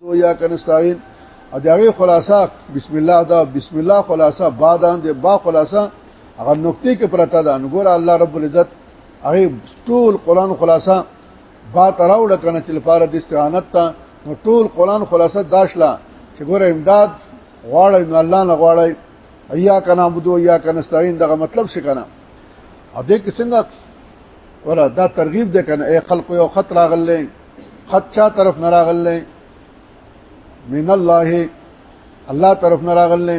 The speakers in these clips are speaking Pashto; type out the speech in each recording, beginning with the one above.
تو یا کنستاین او دغه خلاصہ بسم الله دا بسم الله خلاصہ بادان دی با خلاصہ هغه نقطې کې پرتا ده نګور الله رب العزت هغه ټول قران خلاصہ با تراوړه کنه چې لپاره د استعانت ته نو ټول قران خلاصه داشلا چې ګوره امداد غواړی نو الله نه غواړی ایا کنا عبدو یا کنا استعين دغه مطلب څه کنه او دې کې څنګه ولا دا ترغیب ده کنه اے خلق یو خطر غلې خط چا طرف نه راغلې من الله الله طرف نه راغلې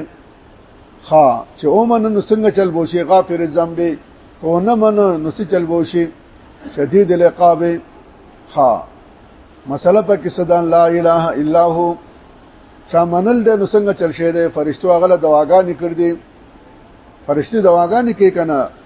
خا چې او من نو څنګه چل بوشي غافر الذنب او نه من نو څه چل بوشي شدید العقاب خا مسله په کې صدا لا اله الا هو چا منل د نو څنګه چل شه ده فرشتو هغه دواګانې کړې دي فرشتي دواګانې کې کنه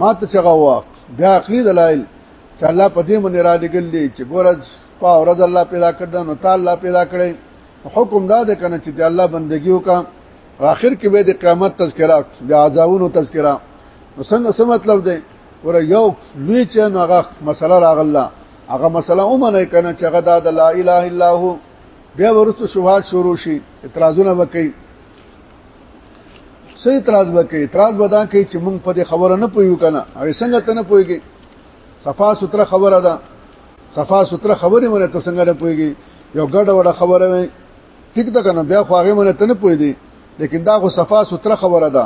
ما ته چغه واق بیا عقلی دلایل چې الله په دې باندې را لګل دي چې ګورځ په ورځ الله پیدا کړ نو تعالی الله پیدا کړي حکم دا ده کنه چې د الله بندگی وکا اخر کې به د قیامت تذکرہ د عذابونو تذکرہ نو څنګه څه مطلب دی ور یو لوی چې نو هغه مسله راغله هغه مسله اومنه کنه چې هغه د لا اله الا هو بیا ورسره شوهات شروع شي اعتراضونه وکړي څه اعتراض وکړي اعتراض ودا کوي چې مونږ په دې خبره نه پویو کنه او څنګه ته نه پويږي صفا ستره خبره ده صفا ستره خبره مونږ ته څنګه نه پويږي یو ګډه وډه خبره وي ټیک ده کنه بیا خو هغه مونږ ته نه پوي دي لیکن دا خو صفا ستره خبره ده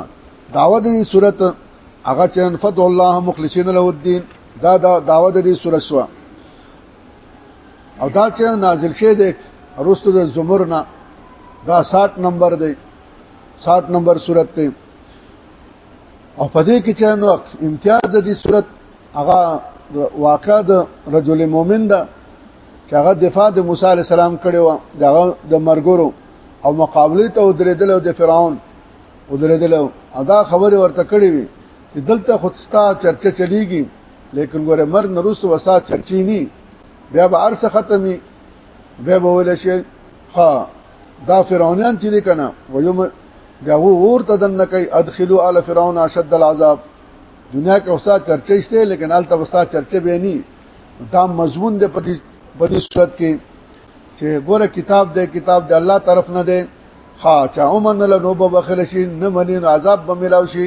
داوود دې صورت هغه چې ان فتح الله مخلصین له الدين دا دا داوود دې صورت شو او دا چې نازل شه دی رستو د زمر نه دا 60 نمبر دی 60 نمبر صورت ته او په دې کې چې نو امتیاز د دې صورت هغه واقع د رجل مؤمن ده چې هغه دفاع د موسی علی السلام کړي و دغه د مرګورو او مقابله ته ودرېدل او د فرعون ودرېدل ادا خبره ورته کړې وي دلته خودستا چرچا چلیږي لیکن ګوره مر نرس وسا چرچینی بیا به ارس ختمي بیا به ول شي ها دا فرعونان چې دي کنه ويوم دا ور ته دن کوي ادخلوا على فرعون اشد العذاب دنیا کې اوسا چرچې شته لیکن الته اوسا چرچې به نه دا مضمون د پدې پدې صورت کې چې ګوره کتاب دې کتاب دې الله طرف نه دې ها چا ومن له نوبه بخل شي نه منین عذاب به ملاوي شي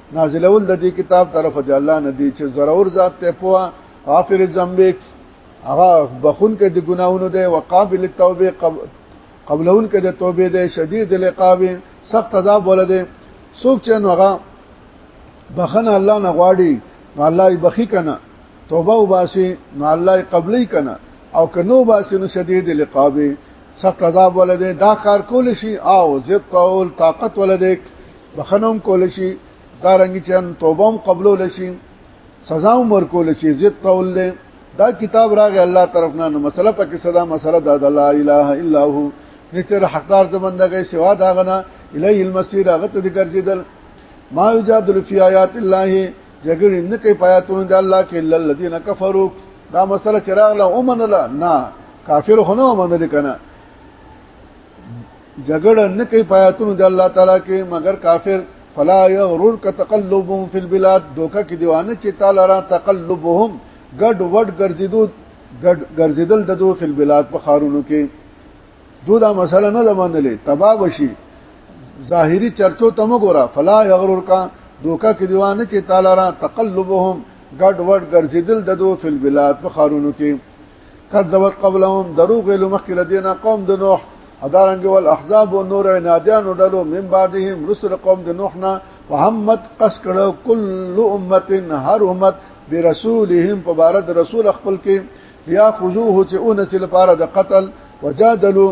نازلول د دې کتاب طرف دی الله نه دی چې ضرور ذات ته پوا غافر الذنب هغه بخون کې د ګناونو دی وقابل التوبه قبلون کې د توبې دی شدید العقاب سخت عذاب ولده څوک چې نوغه بخنه الله نه غواړي نو الله یې بخي کنه توبه وباسي نو الله یې قبلې کنه او کنو باسي نو شدید العقاب سخت عذاب ولده دا کار کول شي او زیات قول طاقت ولده بخنوم کول شي دا رنګ چې توبه هم قبول شي سزا هم ورکول شي عزت قول له دا کتاب راغی الله طرف نه نو مسله پکې صدا مسله دا د لا اله الا هو نشته حقدار د بندګۍ سوا دا غنا الیه المسیر هغه ته ګرځیدل ما یجادل فی آیات الله جګړې نه کوي پیاتونه د الله کې الا الذين كفروا دا مسله چراغ له اومنله نه کافر خو نه اومنل کنه جګړه نه کوي پاتونو د الله تعالی کې مگر کافر فلا یغرور ک تقلبهم فی البلاد دوکه کې دیوانه چې تعالی را تقلبهم ګډ وډ ګرځیدو ګډ ګرځیدل د دوه فی البلاد په خارونو کې دوی دا مسله نه لمنلې تبا وشي ظاهری چرچو تم ګورا فلا یغرور کا دوکه کې دیوانه چې تعالی را تقلبهم ګډ وډ ګرځیدل د دوه فی البلاد په خارونو کې کذبت قبلهم دروغ ویلو مخکې لدینا قوم د نوح ادارنګ ول احزاب او نور عنادیان ډلو من بعدهم رسل قوم د نوح نه محمد قص کړه کل امه هر امت برسولهم په بار د رسول خپل کې یا خذوه چې اونس لپاره د قتل وجادلوا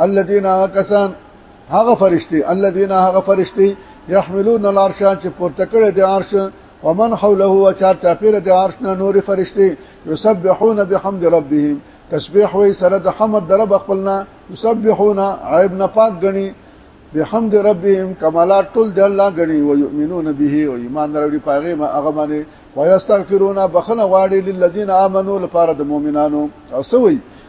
الذين کسان هغه فرشتي الذين هغه فرشتي يحملون العرش چې پورته کړي د عرش ومن حوله وچار چاپیره د عرش نه نور فرشتي يسبحون بحمد ربهم تسبیح وی سره د حمد در رب خپلنا يسبحون عیب نه پاک غني بحمد ربهم کمالات ټول د الله غني او يؤمنون به او ایمان لري پاغه ما هغه باندې ويستغفرون بخنه غواړي للذین آمنو لپاره د مؤمنانو او سوي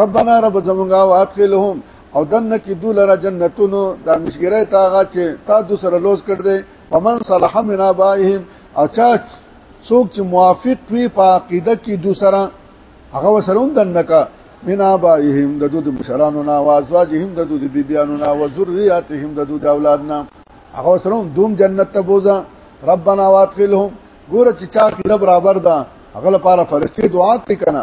ربنا رب زمونږه وادخلهم او دنه کې دولره جنتونو د مشګری تاغه چې تا د سره لوز کړ دې ومن صلح من ابائهم اچا څوک چې موافق وي په عقیده کې د سره هغه وسروم دنه کا من ابائهم د دود مشرانو نا وازواجهم د دود بیبیانو نا وذریاتهم د دود اولاد نا هغه وسروم دوم جنت ته بوزا ربنا وادخلهم ګوره چې چا کې رب برابر ده هغه لپاره فرشتي دعا کوي کنه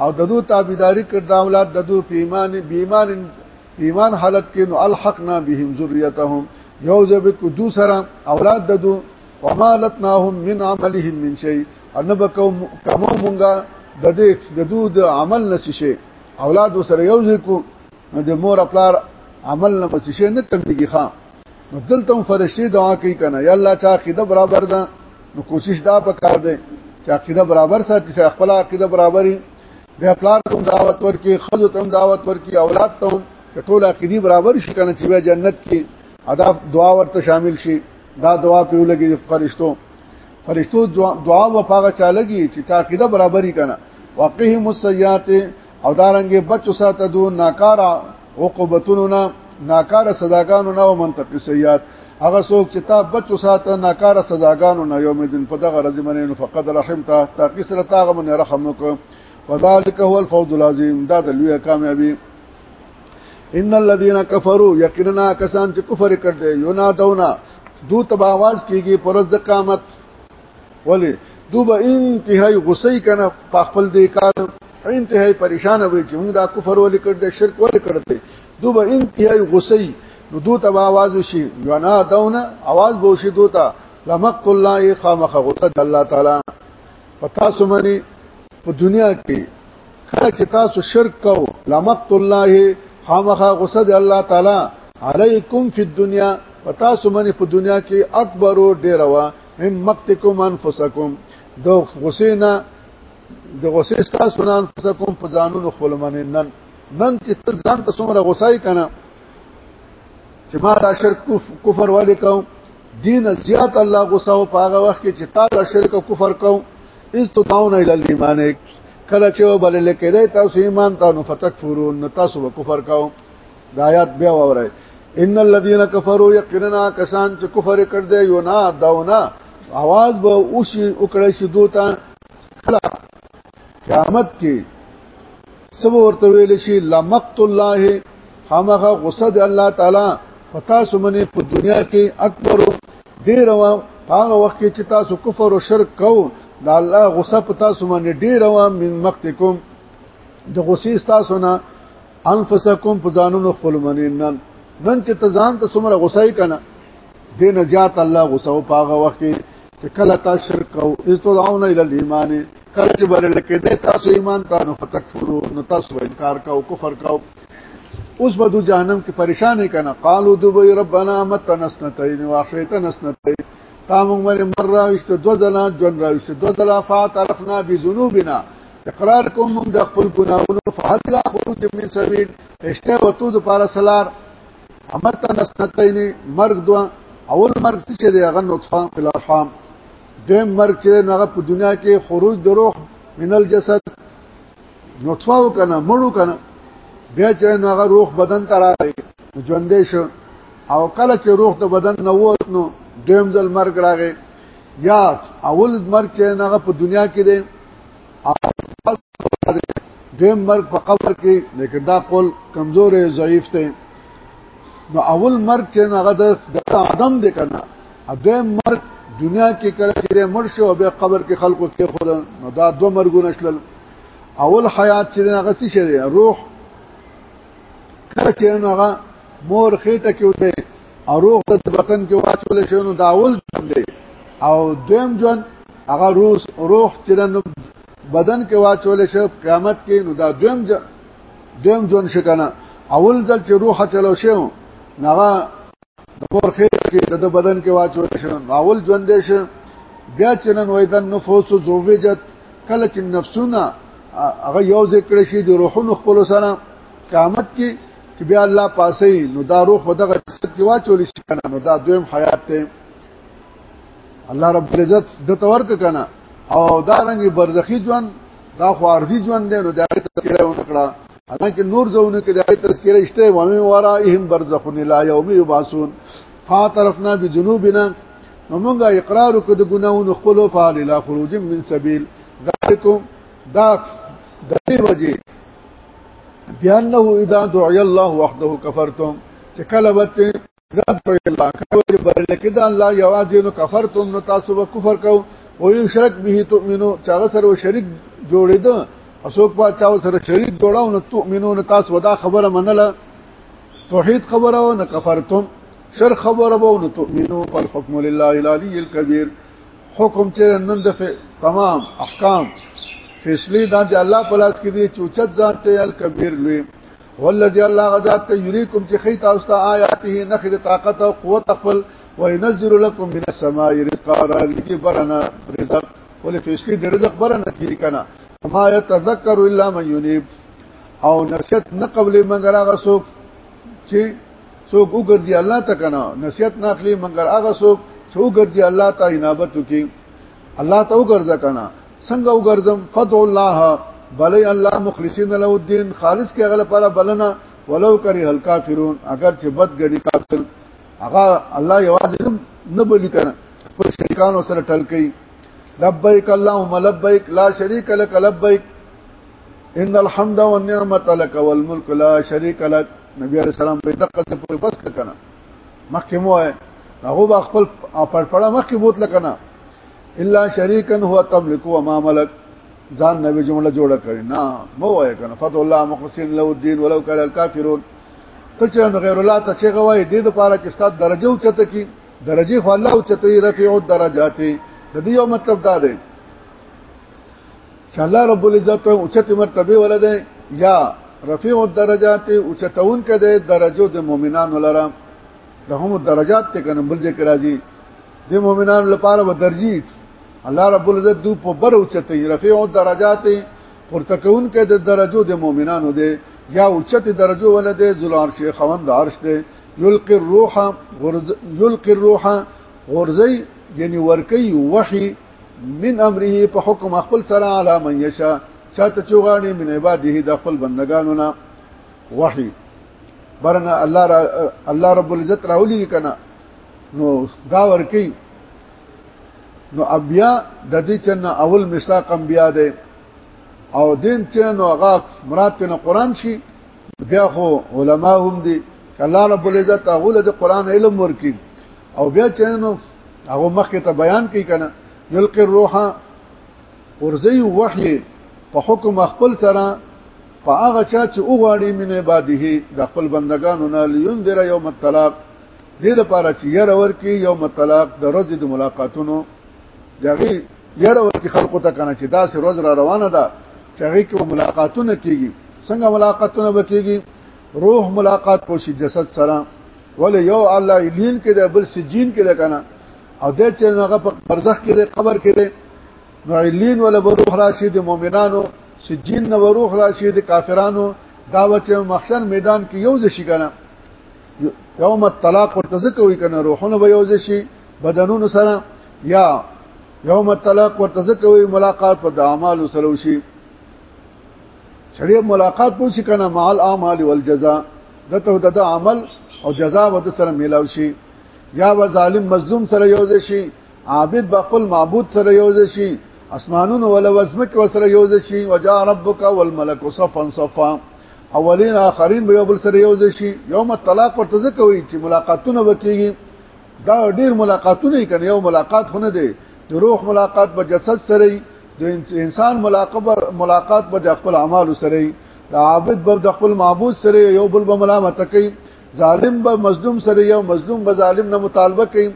او ددو تابعداري کړ دا اولاد ددو په ایمان به ایمان ایمان حالت کې نو الحقنا بهم ذریتهم یوزه به کو دو سره اولاد ددو ومالتناهم من عملهم من شيء ان بکو کمو مونږه د دې د دو د عمل نشي شي اولاد سره یو ځکو د مور خپل عمل نه پسې شي نه کمیږي خان نو دلته هم فرشتي دعا کوي کنه یا الله چا عقیده برابر ده نو کوشش دا پکار دی چې عقیده برابر ساتي چې خپل عقیده برابرې بیا پلار ته دعوت ورکړي خځو ته دعوت ورکړي اولاد ته چې ټول عقیدی برابر شي کنه چې جنت کې ادا دعا ورته شامل شي دا دعا په لګي د فرشتو فرشتو دعا و پاغه چالهږي چې عقیده برابرې کنه واقعهم السیئات او دارنګ بچ ساته دو ناکارا عقوبتونو نه ناکارا صداګانو نه او منطقي سیئات هغه څوک چې تا بچ ساته ناکارا صداګانو نه یوم دین په دغه ورځ باندې فقط رحمتا تا کی سره تاغه من رحم وکړه وذالک هو الفوز العظیم دا د لوی کامیابی ان الذين كفروا يقينا کسان چې کفر کړي یو نه دونا دو تباواز کیږي پرز د قیامت ولی دو به انتهای غصه کنه په خپل دې کار انتهای پریشان وي چې موږ دا کفر ولې کړ دې شرک ولې کړ دې دو به انتهای غصه نو دوت به आवाज وشي ینا دونه आवाज به وشي دوتا لمقت الله خامخ غصه الله تعالی پتا سمني په دنیا کې کله چې تاسو شرک کو لمقت الله خامخ غصه د الله تعالی علیکم فی الدنیا پتا سمني په دنیا کې اکبر او ډیروا من مقتکم انفسکم د غصې نه د غصې ستاسو نه انفسکم په ځانونو خپل منې نن نن چې ته ځان ته څومره غصای کنه چې ما دا شرک کفر والے کوم دین زیات الله غصه او پاغه وخت کې چې تا دا شرک او کفر کوم اس تو داون ال ایمان کله چې بلل کېدای تاسو ایمان ته نو فتکفرون تاسو کفر کوم دا آیات بیا وره ان الذين كفروا يقينا کسان چې کفر کړ دې یو نه داونه आवाज به اوس وکړی شي دوته کلا قیامت کې سب ورته ویل شي لمقت الله خامخ غصه د الله تعالی پتا سمنه په دنیا کې اکبر ډیر وا هغه وخت کې چې تاسو کفر او شرک کو د الله غصه پتا سمنه ډیر وا من مقتکم د غصې تاسو نه انفسکم فزانون خپل مننن نن چې ته ځان ته څومره غوسه کنا دې نه زیات الله غوسه او پاغه وخت چې کله تا شرک او استدعون الى الايمان کله چې بلل کېده تاسو ایمان ته نو فتکفرو نو تاسو انکار کاو کفر کاو اوس به دو جهنم کې پریشان کنا قالو دوی ربنا متنا سنتين واخيتنا سنتين تا موږ مر راويست دو ځله جون راويست دو ځله فاعترفنا بذنوبنا اقرار کوم موږ د خپل ګناونو فهد لا خروج من سبيل اشته وتو د پارا سلار امتا نسنتین مرګ دوا اول مرګ څه چې دی هغه نطفه په لارحام دیم مرګ چې هغه په دنیا کې خروج د روح من الجسد نطفه وکنه مړو کنه بیا چې هغه روح بدن ته راغی ژوندې شو او کله چې روح د بدن نه ووت نو دیم ځل مرګ راغی یا اول مرګ چې هغه په دنیا کې دی دیم مرګ په قبر کې لیکن دا قول کمزور او ضعیف دی نو اول مرګ چې هغه د آدم دی کنه دویم مرګ دنیا کې کله چې مړ شو او بیا قبر کې خلکو کې خور نو دا دوه مرګونه شلل اول حیات چې هغه څه شي روح کله چې هغه مور خېټه کې وته او روح د بدن کې واچول شي نو دا اول ژوند دی او دویم ژوند هغه روح روح چې د بدن کې واچول شي قیامت کې نو دا دویم دویم ژوند شي کنه اول ځل چې روح چلو شي هغه د مور خیر کې د بدن کې واچول شي اول ژوند دی شي بیا چې نن وای د نفوس زوجت کله چې نفسونه هغه یو ذکر شي د روحونو خپل سره قیامت کې چې بیا الله پاسې نو دا روح په دغه جسد کې واچول شي کنه نو دا دویم حیات ته الله رب العزت د تور کنه او دا رنګ برزخی ژوند دا خو ارزي ژوند دی نو دا تذکرہ وکړه حالانکه نور ځونه کې دا تذکرہ شته و مې ورائهم برزخون لا یوم یبعثون فاعترفنا بذنوبنا نو موږ اقرار وکړو د ګناونو خپل فعل لا خروج من سبیل ذالکم دا د دې وجه بیانه اذا دعي الله وحده کفرتم چې کله وته رب الله کله برل کده الله یوازې نو کفرتم نو تاسو به کفر کو او شرک به تؤمنو چې هغه سره شریک جوړید اسوک په چا سره شریک جوړاو نو تؤمنو نو تاسو ودا خبره منله توحید خبره او نه کفرتم شر خبره به نو تؤمنو فالحكم لله العلي الكبير حکم چې نن د تمام احکام فیصله دا چې الله په لاس کې دی چوچت ځان ته الکبیر لوی والذي الله غذات یریکم چې خی تاسو ته آیاته نخد طاقت او قوت خپل وینزل لكم من السماء رزقا رزقی برنا رزق ولې فیصله د رزق برنا کیږي کنه ما يتذكر الا من ينيب او نصیحت نه قبلې مګر هغه څوک چې څوک وګرځي الله ته کنه نصیحت ناخلی مګر هغه څوک چې وګرځي الله ته انابت وکي الله ته وګرځا کنه څنګه وګرځم فدع الله بلې الله مخلصین له الدين خالص کې غل لپاره بلنه ولو کری هل کافرون اگر چې بد غړي کافر هغه الله یوازې نه بلی کنه خپل شریکانو سره ټلکې لبیک اللهم لبیک لا شریک لک لبیک ان الحمد والنعمت لك والملك لا شريك لك نبی عليه السلام په دقه ته پورې بس کړه مخکې مو ہے هغه با خپل پړپړه مخکې بوت لکنه الا شريكا هو تملك وما ملك ځان نبی جمله جوړه کړی نه مو وای کنه فتح الله مخسن له الدين ولو كان الكافرون ته چې غیر الله ته چې غوای دې د پاره چې ستاسو درجه او چته کی درجه خو الله او چته رفیع الدرجات د دې یو مطلب دا دی چې الله رب العزت اوچته مرتبه ولده یا رفیع الدرجات اوچتون کده درجو د مؤمنانو لره لهم الدرجات ته کنه بل ذکر راځي د مؤمنانو لپاره و درجی الله رب العزت دو په بر اوچته رفیع الدرجات پورته کون کده درجو د مؤمنانو ده یا اوچته درجو ولده ذل عرش خوند عرش ده یلقی الروح غرز یلقی الروح غرزی یعنی ورکی وحی من امره په حکم خپل سره علا من یشا چاته چوغانی من عباده د خپل بندگانو نه وحی برنا الله را الله رب العزت راولي کنه نو دا ورکی نو بیا د دې چنه اول مشتاق بیا دی او دین چې نو هغه مراد په قرآن شي بیا خو علما هم دي الله رب العزت هغه له قرآن علم ورکی او بیا چې نو هغه مخکې ته بیان کوي کنه یلقي الروح ورزي وحي په حکم خپل سره په هغه چا چې وغواړي من عباده د خپل بندگانو نه لینذر یوم الطلاق دې لپاره چې ير اور کې یوم الطلاق د ورځې د ملاقاتونو دغه ير اور کې خلکو ته کنه چې دا سه روز را روانه ده چې هغه کې ملاقاتونه کیږي څنګه ملاقاتونه وکيږي روح ملاقات کوشي جسد سره ولې یو الله الین کې ده بل سجین کې ده کنه او د چې هغه په برزخ کې ده قبر کې ده نو الین ولا بروح راشي د مؤمنانو سجین نو بروح راشي د کافرانو دا وچه مخشر میدان کې یو ځشي کنه یوم الطلاق ورتزکه وی کنه روحونه به یو ځشي بدنونو سره یا یوم الطلاق ورتزکه وی ملاقات په د اعمال سره وشي سړی ملاقات پوسی کنه مال اعمال والجزاء دته د عمل او جزاء ود سره ملاو شي یا و ظالم مظلوم سره یو شي عابد بخل معبود سره یو شي اسمانون ولا وزمک وسره یو شي وجا ربک والملک صفا صفا اولین اخرین به یو بل سره یو شي یوم الطلاق ورته ځکه وي چې ملاقاتونه وکيږي دا ډیر ملاقاتونه کړي یو ملاقات خونه دی د روح ملاقات په جسد سره د انسان ملاقات به د خپل اعمال سره د عابد به د خپل معبود سره یو بل به ملامت کوي ظالم به مظلوم سره یو مظلوم به ظالم نه مطالبه کوي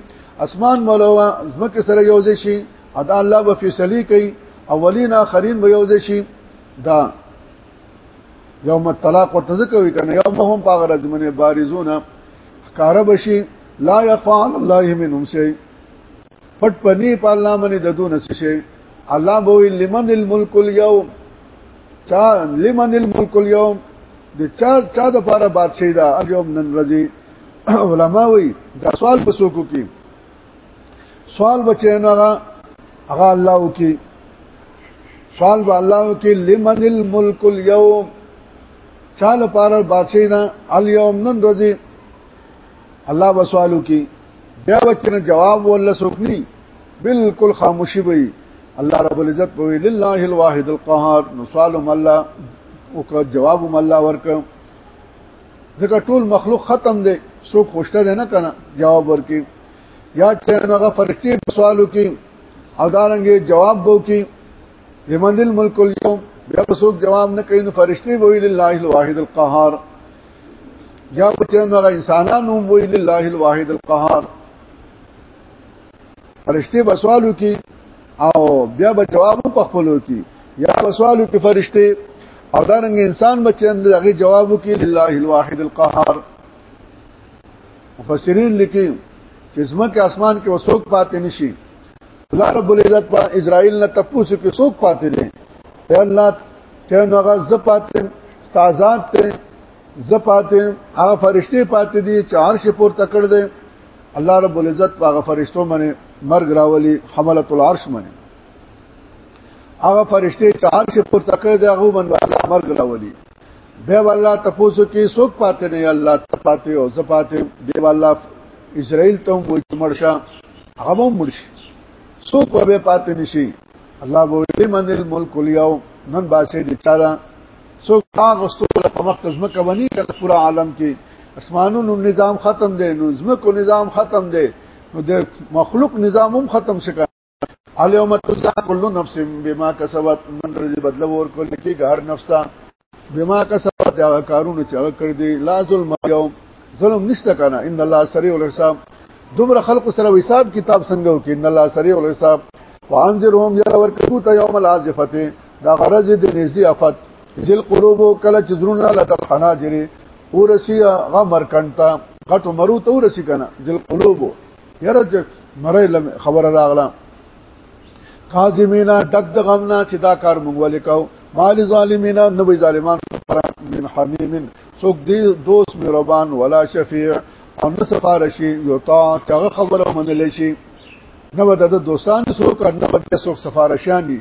اسمان مولوا زمکه سره یو ځای شي ادا الله به فیصله کوي اولین اخرین به یو ځای شي دا یوم الطلاق ورته ځکه وی کنه یوم هم پاغه راځي منه بارزونه کار بشي لا يفعل الله منهم شيء پټ پنی په الله باندې د دون څه شي الله بو لمن الملک اليوم چا لمن الملک اليوم د چا چا د پاره بادشاہ دا اليوم نن رضی علما وی دا سوال په سوکو کې سوال بچنه هغه الله وکي سوال به الله وکي لمن الملک اليوم چا لپاره بادشاہ دا اليوم نن رضی الله وسوالو کې بیا وچنه جواب ولا سوکني بالکل خاموشي وي الله رب العزت وی لله الواحد القهار نو سوال الله او که جواب الله ورک ځکه ټول مخلوق ختم دی څوک خوشته نه کنه جواب ورکي یا چې هغه فرشتي سوالو کې او دارنګي جواب بو کې لمن الملک اليوم بیا څوک جواب نه کوي نو فرشتي وی لله الواحد القهار یا وته نو انسانانو وی لله الواحد القهار فرشتي بسوالو کی او بیا به جواب په خپلو کی یا بسوالو کی فرشتي او دا رنګ انسان بچند دغه جواب کی لله الواحد القهار مفسرین لیکي چې زمکه اسمان کې وسوک پاتې نشي الله رب العزت په اسرائیل نه تپوسو کې څوک پاتې دي اے الله ته نو هغه ز پاتې استادات ته ز پاتې هغه فرشته پاتې دي چې عرش پور تکړه دي الله رب العزت په هغه فرشتو باندې مرګ راولي حملت العرش باندې هغه فرشته چې عرش پور تکړه دي هغه باندې الله مرګ راولي به والله تاسو کې څوک پاتې نه الله ته پاتې او زه پاتې دی والله اسرائیل ته وې مرشا هغه مرشي څوک به پاتې نشي الله به لمن الملک اليوم نن باسه دي چاره څوک هغه ستول په مخ تزمه کوي کله پورا عالم کې اسمانونو نظام ختم دی نو زمکو نظام ختم دی نو د مخلوق نظام هم ختم شي الیوم تجزا کل نفس بما کسبت نن ورځ بدل ورکول کیږي هر نفس ته بما کسبت دا کارونه چې هغه کړی دی لا ظلم یو ظلم نشته کنه ان الله سریع الحساب دومره خلق سره حساب کتاب څنګه وکي ان الله سریع الحساب وانذرهم ير ورکو ته یوم العاصفه دا غرض دې نزي افت ذل قلوب کله چې زرونه لا تر حناجره ورسی غمر کنتا غټ مرو ته ورسی کنه ذل قلوب یره چې مړې خبره راغله کاظمینا دک د غمنا چې دا کار مونږ ولې کاو مال ظالمینا نبی ظالمان پر من حمیم څوک دی دوست مهربان ولا شفیع او نه سفارشي یو تا چغه خبره منل شي نه بده د دوستان څوک نه بده څوک سفارشان دي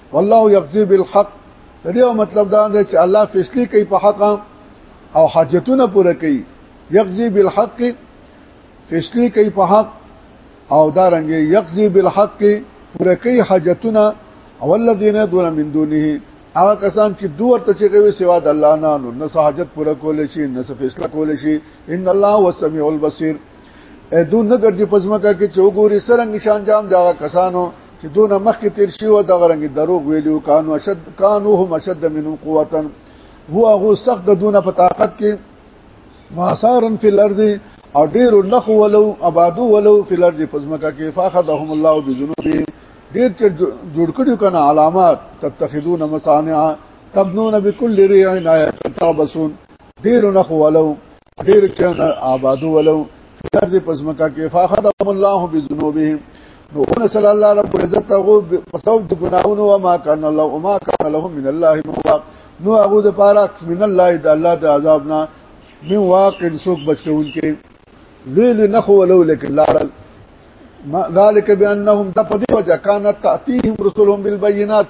والله یقضی بالحق دې مطلب دا دی چې الله فیصله کوي په حق او حاجتونه پوره کوي یقضی بالحق فیصله کوي په حق او دا رنګ یقضی بالحق پوره کوي حاجتونه او الذين دون من دونه هغه کسان چې دوه ته چې کوي سوا د الله نه نو نه حاجت پوره کول شي نه فیصله کول شي ان الله هو السميع البصير اې دوه نه ګرځي پزما کې چې وګوري سرنګ شان جام دا کسانو چې دونه مخکې تیر شي او دغه رنګ دروغ ویلو کانو اشد کانو هم اشد منهم قوتا هو هغه سخت دونه په طاقت کې واسارن فی الارض او ډیر نخو ولو آبادو ولو فی الارض پزمکه کې فاخذهم الله بذنوبهم ډیر چې جوړ کړیو کنه علامات تتخذون مصانع تبنون بكل ريع آيات تعبسون ډیر نخو ولو ډیر چا آبادو ولو فرض پسمکا کې فاخذهم الله بذنوبهم نو ان صلی الله رب العزت هغه په سبب د ګناونو او ما کان الله او ما کان لهم من الله من واق نو هغه د پاره من الله د الله د عذاب نه من واق سوق بچون کې ویل نه خو ولو لکن لارل ما ذالک بانهم د پدې وجه کان تاتیهم رسولهم بالبينات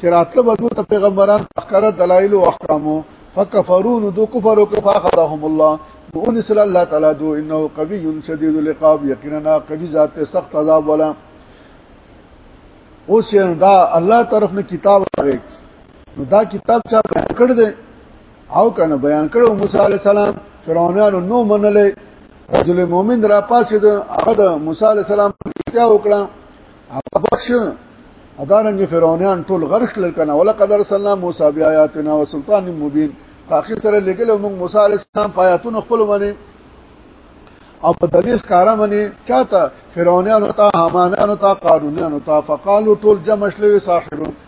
چې راتله بدو ته پیغمبران اخکره دلایل او احکامو فکفرون دو کفر او کفاخرهم الله بون صلی الله تعالی دو انه قوی شدید العقاب یقینا قوی ذات سخت عذاب ولا اوس دا الله طرف نه کتاب راغی نو دا کتاب چا بیان کړ دې او کنه بیان کړو موسی علی السلام فرعونانو نو منلې رجل مؤمن را پاسې د هغه د موسی علی السلام بیا وکړه هغه بخش ادارنګ فرعونان ټول غرق لل کنه ولقد ارسلنا موسی بیااتنا وسلطان مبین اخر سره لګل موږ موسی علی السلام پایاتون خپل باندې او په دلیل کارا باندې چاته فرعونان او تا حمانان او تا قارونان او تا فقالو ټول جمع شلوي ساحرون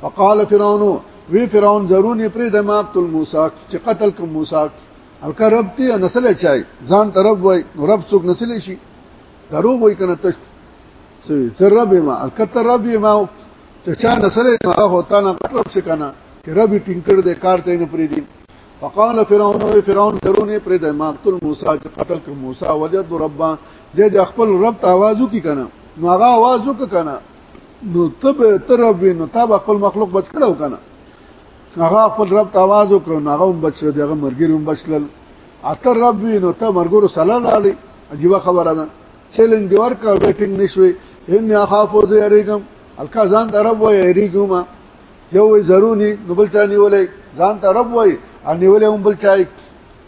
فقال فرعون وی فرعون ضروري پرې د مقتل موسی چې قتل کوم موسی الکه رب ته نسل چای ځان طرف وای نو رب څوک نسل شي درو وای کنه تش سوي رب ما الکه تر رب ما ته چا نسل ما هوتا نه رب څه کنه چې رب ټینکر دې کار ته نه پرې دي فقال فرعون او فرعون درونه پرې د مقتل موسی چې قتل کوم موسی وجد ربا دې د خپل رب ته आवाज وکي کنه نو هغه आवाज وک کنه نو ته به تر رب وي نو تا به خپل مخلوق بچ کړو کنه هغه خپل رب ته आवाज وکړو نو هغه هم بچ شو دغه مرګي هم بچل اتر رب وي نو ته مرګورو سلام لاړې عجیب خبره ده چیلنج دی ورکا ویټینګ نشوي ان اخاف او زیریګم الکا ځان ته رب وای یریګم یو وی زرونی نو بل چا نیولې ځان ته رب وای ان نیولې هم بل چا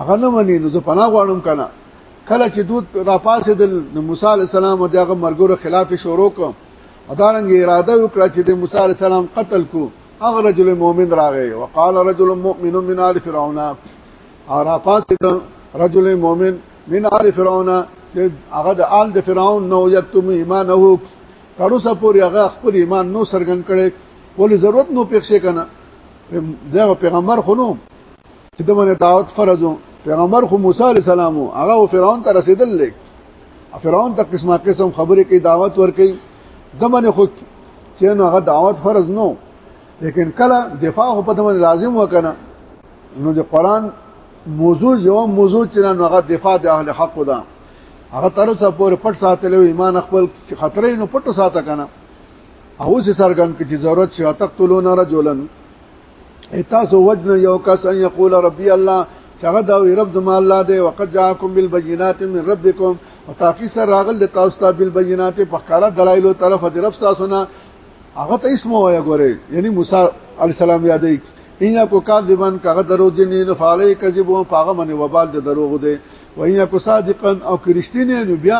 هغه نه مني نو زه پناه غواړم کنه کله چې دوت را پاسې د موسی عليه السلام او دغه مرګورو خلاف شروع کوم ادارنګ اراده وکړه چې د موسی عليه السلام قتل کو هغه رجل مؤمن راغی وقال رجل مؤمن من آل فرعون او را پاسې د رجل مؤمن من آل فرعون چې هغه د آل د فرعون نو یتم ایمانه تر اوسه پورې هغه خپل ایمان نو سرګن کړي ولې ضرورت نو پېښې کنه دغه پیغمبر خو نو چې دمنه دعوت فرضو پیغمبر خو موسی علی السلام هغه فرعون ته رسیدل لیک فرعون ته قسمه قسم خبرې کوي دعوت ور کوي دمنه خو چې نو هغه دعوت فرض نو لیکن کله دفاع خو په دمنه لازم وکنه نو د قران موضوع یو موضوع چې نو هغه دفاع د اهل حق ده هغه تر څو پورې پټ ساتلو ایمان خپل خطرې نو پټ ساته کنه او سي سرګن کې چې ضرورت شي تقتلون رجلا تاسو وجن یو کس ان یقول ربي الله چغه دا وی رب زما الله دی وقد جاءکم بالبينات من ربکم وتاقی سر راغل د تاسو ته بالبينات په کارا دلایلو طرف د رب تاسو نه هغه ته اسمه وای غوري یعنی موسی علی السلام یادې اینا کو کاذبن کغه درو جنین فعلی کذب او پاغه من وبال د دروغ دی و اینا کو صادقن او کرشتین نو بیا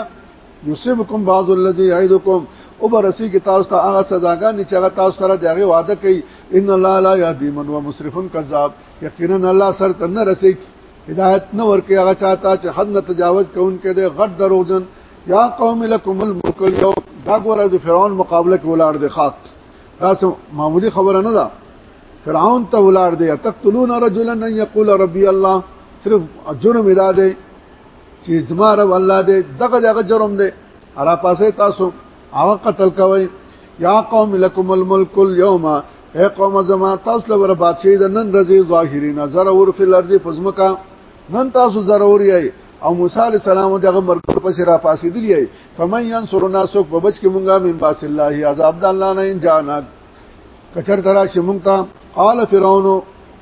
یصيبکم بعض الذي يعدکم او برسی کی تاسو ته هغه سزاګان چې هغه تاسو سره دغه وعده کوي ان الله لا يهدي من هو مسرف كذاب یقینا الله سر ته نه رسي هدایت نه ورکي هغه چاته چې حد نه تجاوز کوونکې دی غټ دروغجن یا قوم لكم الملك اليوم دا ګوره د فرعون مقابله کې ولار دي خاص دا معمولی خبره نه ده فرعون ته ولار دي تقتلون رجلا ان يقول ربي الله صرف جرم ادا دی چې اجماع رب الله دې دغه دغه جرم دې را پاسه تاسو او قتل کوي یا قوم لکم الملک اليوم اے قوم زما تاسو له ور بادشاہ د نن رضی ظاهری نظر اور فی الارض فزمکا نن تاسو ضرور یی او موسی علی السلام دغه مرګ پس را پاسیدلی یی فمن ينصرنا سوک په بچ کې مونږه من باس الله عذاب د الله نه جانا کچر درا شمونتا قال فرعون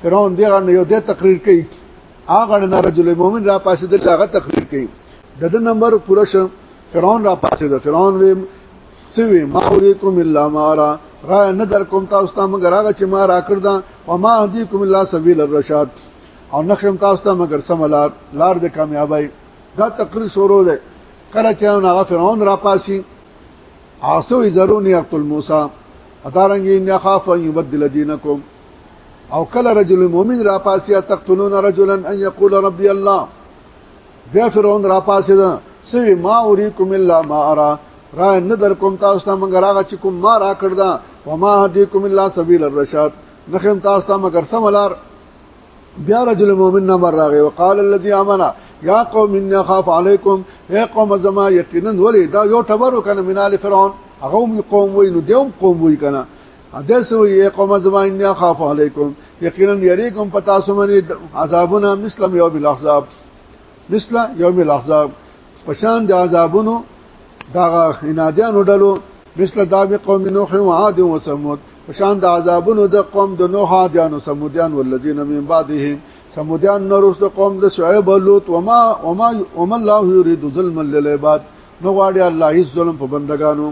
فرعون دغه یو د تقریر کوي هغه نه رجل مؤمن را پاسې د هغه تقریر کوي د د نمبر پوره شو فرعون را پاسې د فرعون وی سوی ما اوریکم الا ما را را نه در کوم تاسو ته مگر هغه چې ما را کړدا و ما اهدیکم الا سبیل الرشاد او نه خم تاسو ته مگر سم لار لار د کامیابی دا تقریر شروع ده کله چې هغه فرعون را پاسي عاصو زرونی اقتل موسی اتارنګ ان خاف یبدل دینکم او کله رجل مؤمن را پاسیا تقتلون رجلا ان یقول ربی الله بیا فرعون را پاسید سوی ما اوریکم الا ما ارا را نه در کوم تاسو ته مګر هغه چې کوم ما را کړ دا وما هدیکم الا سبیل الرشاد نخم تاسو ته مګر سملار بیا رجل مؤمن نمبر راغی وقال الذي امنا یا قوم ان خاف علیکم اے قوم زما یقینا ولی دا یو ټبر وکنه من ال فرعون هغه قوم وای نو دیوم قوم وای کنه حدیث وی ای قوم زما ان اخاف علیکم یقینا یریکم پتا سمنی عذابنا مثل یوم الاحزاب مثل یوم الاحزاب پشان د عذابونو دا خنادیانو ډلو مثل داب قوم نوح و عاد و ثمود پشان د عذابونو د قوم د نوح عادیانو ثمودیان والذین من بعدهم ثمودیان نورس د قوم د شعیب لوط و ما و ما الله یرید ظلم للعباد نو غواړي الله هیڅ ظلم په بندگانو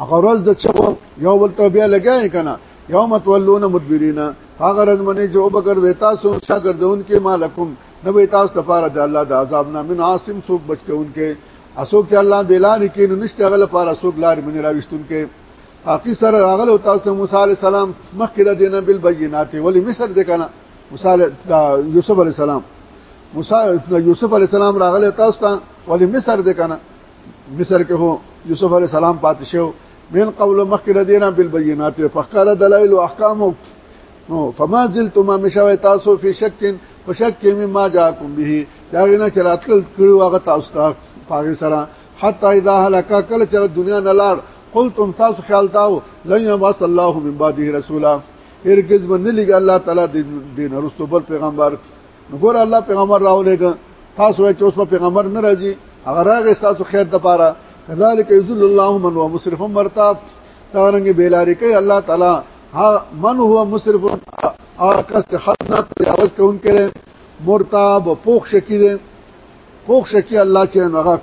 هغه ورځ د چغو یو بل ته بیا لګای کنه یوم تولون مدبرینا هغه ورځ منی چې او بکر وتا سو شاګردون کې مالکم نو به تاسو لپاره د الله د عذاب نه من عاصم سوق بچون کې اسوک چې الله بلان کې نو نشته غل لپاره سوق لار من راوستون کې حقی سره راغله تاسو موسی علی السلام مخکې د دینه بل بینات ولی مصر د کنه موسی یوسف علی السلام موسی یوسف علی السلام راغله تاسو ته ولی مصر د کنه مصر کې هو یوسف علی السلام پاتې شو من قبل مخکره دینا بالبينات فقره دلائل او احکام نو فما زلتم مشوا تاسو فی شک فشک مما جاءکم به دا غنا چراتل کړو هغه تاسو ته پاګه سره حتا اذا هلك کل چر دنیا نه لاړ قلتم تاسو خیال تاو لن یبعث الله من بعده رسولا هرگز باندې لګ الله تعالی دین رسول پیغمبر ګور الله پیغمبر راولېګ تاسو وایئ چې اوس په پیغمبر نه راځي هغه راغی تاسو خیر د پاره کذالک یذل الله من هو مسرف مرتاب تارنګ بیلاری کوي الله تعالی من هو مسرف آکس ته حد نه تجاوز کوونکې مرتاب پوښ شکی دي پوښ شکی الله چې هغه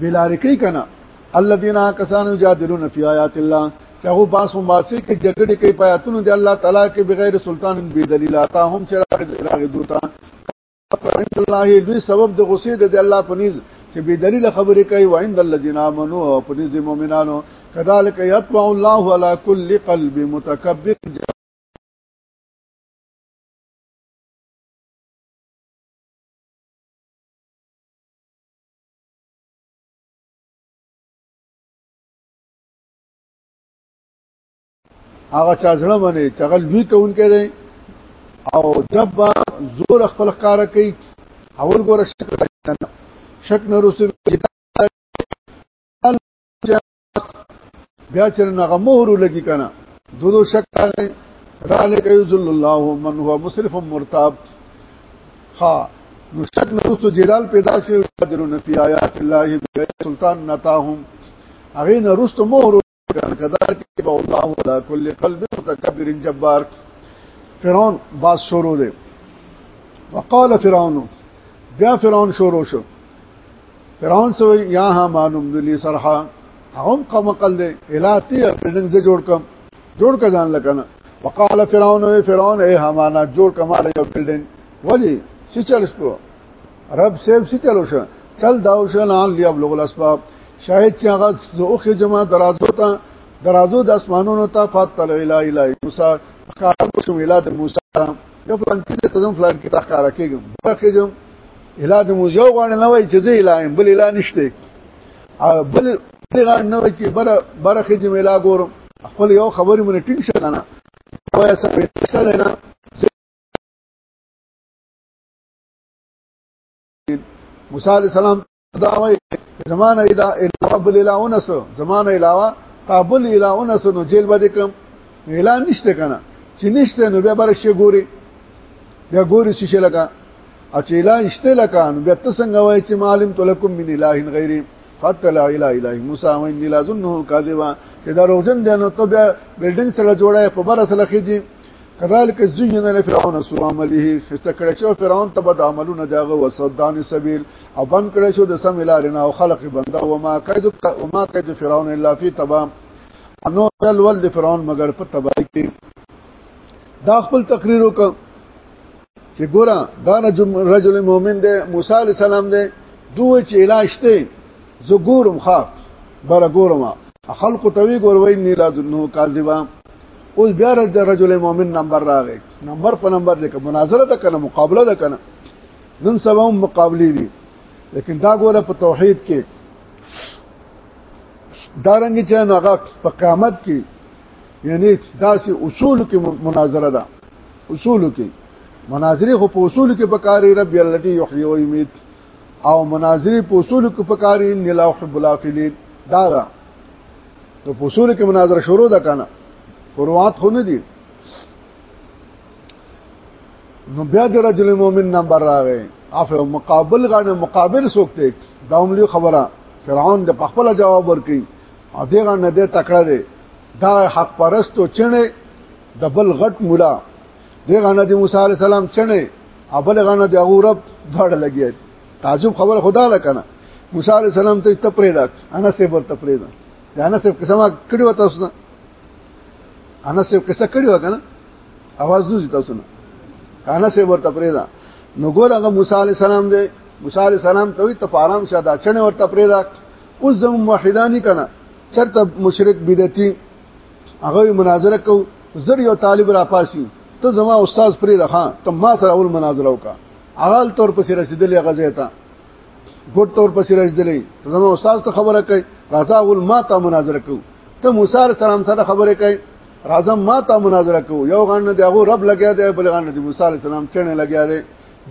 بیلاری کوي کنه الذين كسانوا يجادلون في آيات الله چاغو باس هم واسي کې جګړه کوي پیاتونو دی الله تعالی کې بغیر سلطان بی دلیل آتا هم چې راغ دوتا عند الله دوی سبب د غصې د الله پنيز چې بی دلیل خبرې کوي وعند الذين امنوا او پنيز د مؤمنانو كذلك يطبع الله على كل قلب متكبر هغه چا زړه باندې چغل وی کون کړي او جب زور خپل کار کوي اول ګوره شک نه شک نه رسو بیا چې هغه مهر لګي کنه دودو شک نه ذالک یذل الله من هو مسرف مرتاب ها نو شک نه رسو جدال پیدا شي قدرون فی آیات الله بغیر سلطان نتاهم هغه نه رسو مهر کذالک با الله ولا کل قلب متکبر جبار فرعون باز شروع دی وقال فرعون بیا فرعون شروع شو فرعون سو یا هامان ابن لی صرحا هم قمقل دی الاتی پرنګ جوړ کم جوړ کا ځان لکنه وقال فرعون اے فرعون اے حمانا جوړ کمال یو بلډینګ ولی سی چل شو رب سیب سی چلو شو چل داو شو نه ان لیاب لوګل اسباب شاهد چې هغه زوخه جما درازو ته درازو د اسمانونو ته فاتل الی الی موسی کار شو الی د موسی یو فلان کې ته زم فلان کې تخکار کېږم بخې جم الی د موسی یو غوڼه نه وای چې زه الی بل الی نشته بل غار نه وای چې بر برخه چې ملا ګورم خپل یو خبرې مونږ ټینګ شې کنه وای سره سره نه موسی علی السلام دا وای زمانه ادا الا بل الا ونس زمانه علاوه قابل الا ونس نو جیل باندې کوم اعلان نشته کنه چې نشته نو بیا برخه ګوري بیا ګوري شي لکه او چې اله نشته لکان بیا ته څنګه وای چې معلم تلکم من اله غیره حتى لا اله الا الله موسی وان لا ظنه کاذبا چې دا روغجن دی نو ته بیا بلډینګ سره جوړه په بره سره خېږي کذالک زین لفرعون سو عمله فاستکړه چې فرعون ته بد عملونه داغه وسدان سبیل او بن کړه شو د سم لارنا او خلق بنده او ما قید او ما قید فرعون الا فی تبا انو ول ول فرعون مگر په تباہی کې دا خپل تقریر وکړ چې ګوره دا رجل مؤمن دی موسی علی السلام دی دوی چې علاج ته زه ګورم خاف بر ګورم خلق توی ګور وای نه لا نو کاذبا اوس بیا د رجل مؤمن نمبر راغی نمبر په نمبر لیک مناظره ده کنه مقابله ده کنه نن سبا هم مقابله دي لیکن دا ګوره په توحید کې دارنګ چې نو هغه په قیامت کې یعنی داسې اصول کې مناظره ده اصول کې مناظره خو په اصول کې پکاري رب الذي يحيي ويميت او مناظره په اصول کې پکاري ان لا احب الافلين دا ده نو په اصول کې مناظره شروع ده کنه فروعات خو نه دي نو بیا د رجل مؤمن نمبر راغی اف مقابل غانه مقابل سوکته دا عملی خبره فرعون د خپل جواب ورکړي او دغه نه دې تکړه دی دا حق پرستو چنه د بل غټ مولا دغه نه دی موسی عليه السلام چنه ابل غنه دی غورب ډړ لګی تعجب خبر خدا ده کنه موسی عليه السلام ته تپری دا انا سه بر تپری دا انا سه قسمه کړي وتا سن انا سه قصه کړي وکنه आवाज دوی تاسو نه انا سه بر تپری دا نو ګور هغه موسی عليه السلام دی موسی عليه السلام ته ته پارام شاده چنه ورته پرې دا اوس زم موحدانی کنه چرته مشرک بدعتي هغه مناظره کو زر یو طالب را پاسی ته زما استاد پرې رخا ته ما سره اول مناظره وکا اغال تور پسې رسیدلې غزه ته ګډ تور پسې رسیدلې ته زما استاد ته خبره کوي راځه اول ما ته مناظره کو ته موسی علیہ السلام سره خبره کوي راځه ما ته مناظره کو یو غان دی هغه رب لګیا دی بل غان دی موسی علیہ السلام څنګه لګیا دی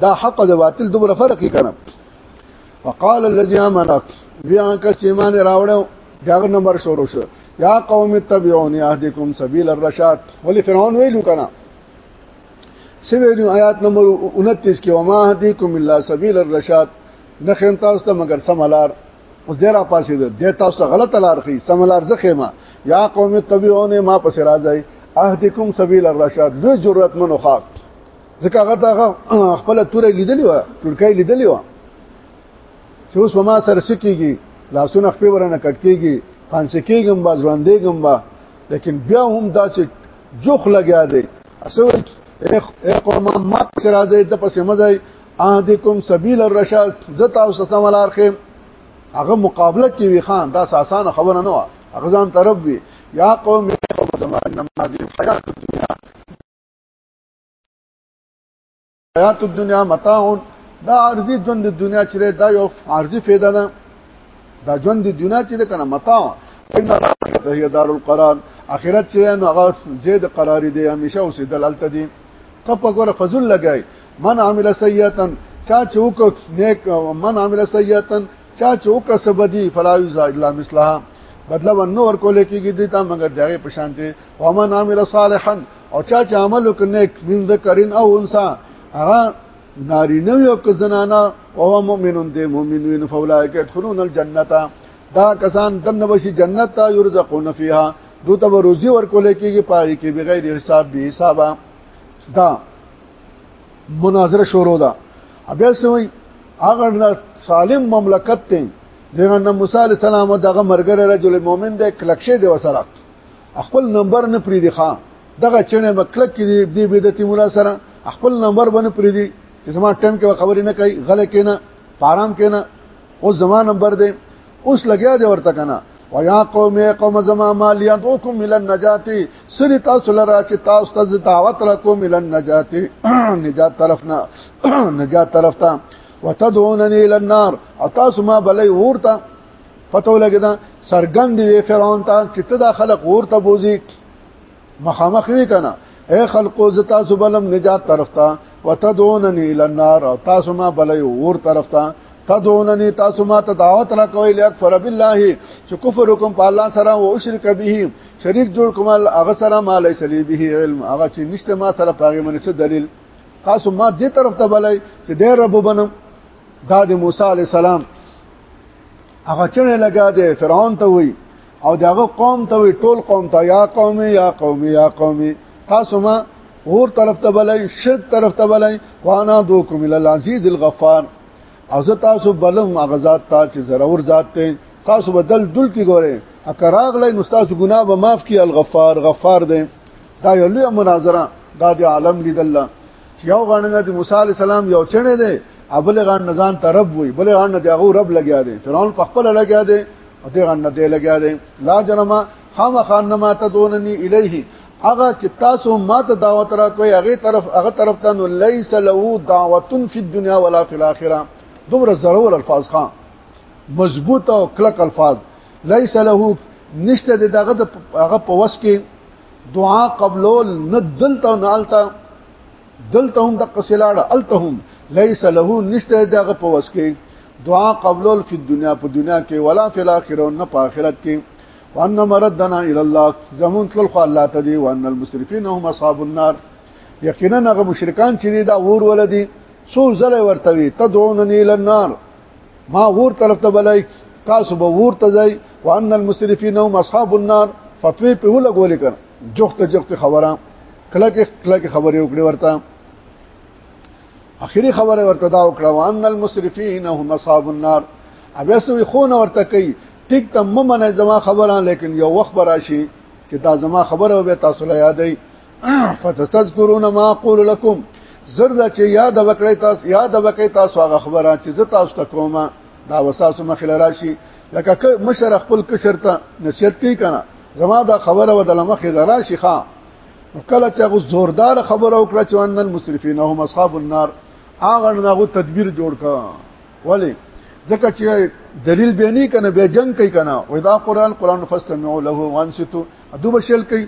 دا حق او باطل دومره فرق کړم وقال الذي امنت بیا کس ایمان راوړو داغه نمبر شروع شو یا قوم اتبعوني اهدکم سبیل الرشاد ولی فرعون ویلو کنه سی ویلو آیات نمبر 29 کې وما اهدکم الا سبیل الرشاد نخیم تاسو ته مگر سملار اوس ډیر پاسې ده د تاسو غلط لار خي سملار زخه ما یا قوم اتبعوني ما پس راځي اهدکم سبیل الرشاد لوی جرأت منو خاک ځکه هغه ته خپل تورې لیدلې و ټولکې لیدلې و چې اوس ما سره سکیږي لاسونه خپل ورنه کټ کیږي فانس کیږم با ژوندې ګم با لیکن بیا هم دا چې جوخ لګیا دی اسوي اے قوم ما پس را دې د پس مزای اهدکم سبیل الرشاد زتا او سم ولار خیم هغه مقابله کې وی خان دا اساسان خبره نه و هغه ځان طرف وی یا قوم قوم زمان نمازی حیات دنیا حیات الدنیا متاع دا عارضی ژوند د دنیا چې دا یو عارضی فایده ده دا ژوند د دنیا چې کنه متاع ان راته هي دار القرار اخرت چې نو هغه زید قرار دی همیشه اوسې دلالت دي کپ وګوره فضل لګای من عمل سیئتن چا چې وک نیک من عمل سیئتن چا چې وک سبدی فلا یزا الا مثلها بدلا ونور کول کېږي د تا مگر دغه پشانته ومن عمل صالحا او چا چې عمل وکړ نیک من ذکرین او انثى هغه ناری نو یو که زنانا او هو مؤمنون دی مؤمن وین فولائک يدخلون الجنه دا کسان دنه بشي جنت ته يرزقون فيها دوته به روزي ورکول کېږي پای کې بغیر حساب به حساب دا مناظره شروع ده بیا سوي هغه سالم مملکت ته دغه موسی عليه السلام دغه مرګره رجل مؤمن ده کلکشه دی وسره خپل نمبر نه پریدي ښا دغه چنه مکلک کې دی بدعت مولا سره خپل نمبر باندې پریدي چې زما ټیم کې خبرې نه کوي غلې کینا پارام کینا او زما نمبر دی اوس لګیا دی ورته کنه ويا قوم قوم زما مال يدعوكم الى النجات سری تاسو لرا چې تاسو ته دعوت را کوم الى النجات نجات طرفنا نجات طرف ته وتدعونني الى النار او تاسو ما بلې ورته پته ولګی دا سرګند وی فرعون ته چې ته دا خلق ور ته بوزي مخامخ وی کنه اے خلقو زتا سبلم نجات طرف تا وتدوننی الى النار او تاسو ما بلې ور طرف تا تدوننی تاسو ما ته دعوت را کوي لیک فر بالله چې کفر کوم په الله سره او شرک به شریک جوړ کوم هغه سره ما لې سلی به علم هغه چې نشته ما سره پاګې منسه دلیل تاسو ما دې طرف ته بلې چې دې رب وبنم دا د موسی علی السلام هغه چنه لګا دی فرعون ته وی او داغه قوم ته وی ټول قوم ته یا قوم یا قوم یا قوم تاسو ما اور طرف ته بلای شد طرف ته بلای وانا دوکم العزیز الغفار او زه تاسو بلم هغه ذات ته چې ضرور ذات ته تاسو بدل دل کی ګوره اکراغ لای نو تاسو ګناه به معاف کی الغفار غفار دی دا یو لوی مناظره دا د عالم لیدل چې یو غاڼه د موسی علی السلام یو چنه دی ابل غاڼه نزان ته رب وي بل غاڼه د هغه رب لګیا دی فرعون په خپل لګیا دی او دې غاڼه دی لګیا دی لا جرمه هم خان ما تدونني الیه هغه چې تاسو ما ته دعوت را کوي هغه طرف هغه طرف ته نو ليس له دعوت فی الدنيا ولا فی الاخره دومره ضرور الفاظ خان مضبوط او کلک الفاظ ليس له نشته دغه هغه په وس کې دعا قبلول نه دلته نه الته دلته هم د قصلاړه الته هم ليس له نشته دغه په وسکه دعا قبلول په دنیا په دنیا کې ولا فی الاخره نه په آخرت کې وان مردنا الى الله زمون تل خو الله ته دی وان المسرفين هم اصحاب النار یقینا هغه مشرکان چې دا ور ولدي سو زله ورتوي تدعونني الى النار ما غور طرف ته بلای تاسو به غور ته ځای وان المسرفین هم اصحاب النار فتوی په ولګول کړ جوخت جوخت خبره کله کې کله کې خبرې وکړې ورته اخیری خبره ورته دا وکړه وان المسرفین هم اصحاب النار بیا سوی خو نه ورته کوي ټیک ته ممنه زما خبره لیکن یو وخت راشي چې دا زما خبره به تاسو لا یادې فتذكرون ما اقول لكم زرد چې یاد وکړی تاسو یاد وکړی تاسو هغه خبره چې زه تاسو ته کوم دا وساسو مخله راشي لکه مشر خپل کشر ته نصیحت کوي کنه زما دا خبره و د لمخې راشي ښا کله چې غو زوردار خبره وکړه چې ان المسرفين هم اصحاب النار هغه نغو تدبیر جوړ کا ولی ځکه چې دلیل به نه کنه به جنگ کوي کنه ودا قران قران فاستمعوا له وانصتوا دوه شل کوي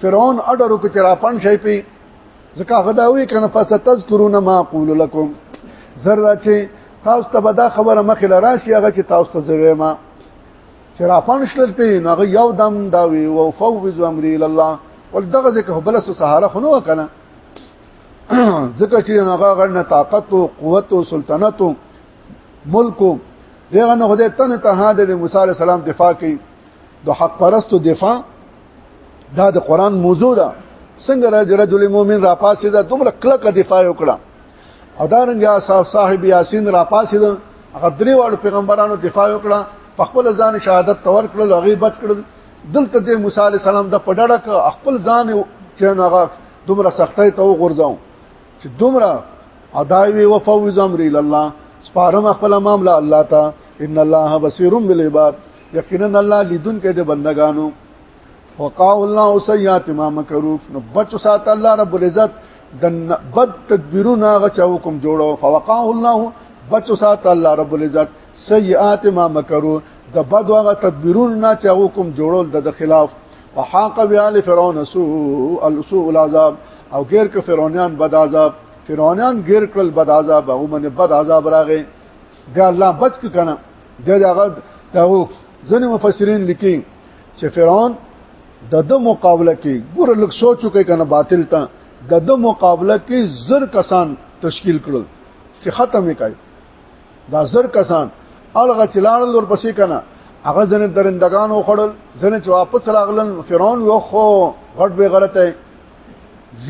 فرعون اډرو کې تراپن شي پی ځکه غداوی کنه فستذکرون ما اقول لكم زردا چې تاسو ته به دا خبره مخې لراشي هغه چې تاسو ته زوی ما چې را پنشل په نغه یو دم دا وی او فوز امر الى الله ول دغه ځکه بل سو سهاره خنو کنه ځکه چې هغه غنه طاقت او قوت او سلطنت او ملک دغه نه خدای تنه ته د موسی عليه السلام دفاع کوي د حق پرستو دفاع دا د قران موضوع ده څنګه راځي رجل مؤمن را پاسې ده دومره کلک دفاع وکړه او دا رنګ صاحب یاسین را پاسې ده هغه درې واړو پیغمبرانو دفاع وکړه په خپل ځان شهادت تور کړل هغه بچ کړل دلته د موسی علی السلام د پډړه ک خپل ځان چې هغه دومره سختۍ ته وغورځاو چې دومره اداوی وفوز امر الى الله سپارم خپل معاملہ الله تا ان الله بصیر بالعباد یقینا الله لیدون کې د بندگانو وقاء الله سیئات ما مکروا نو بچو سات الله رب العزت د بد تدبیرونه غچاو کوم جوړو فوقاء الله بچو سات الله رب العزت سیئات ما مکروا د بد واغه تدبیرونه چې هغه کوم جوړول د خلاف وحاق بیال فرعون سوء السوء العذاب او غیر ک فرعونان بد عذاب فرعونان غیر کړل بد عذاب هغه من بد عذاب راغې دا الله بچ کنه بیا دغه دغه ځنې مفسرین لیکي چې فرعون د د مقابله کې ګور لک سوچو کې کنه باطل تا د د مقابله کې زر کسان تشکیل کړل چې ختم یې کړي دا زر کسان الغه چلاړ لور پسې کنه هغه ځنه درندگان وخړل ځنه چې واپس راغلن فرعون یو خو غټ به غلط ہے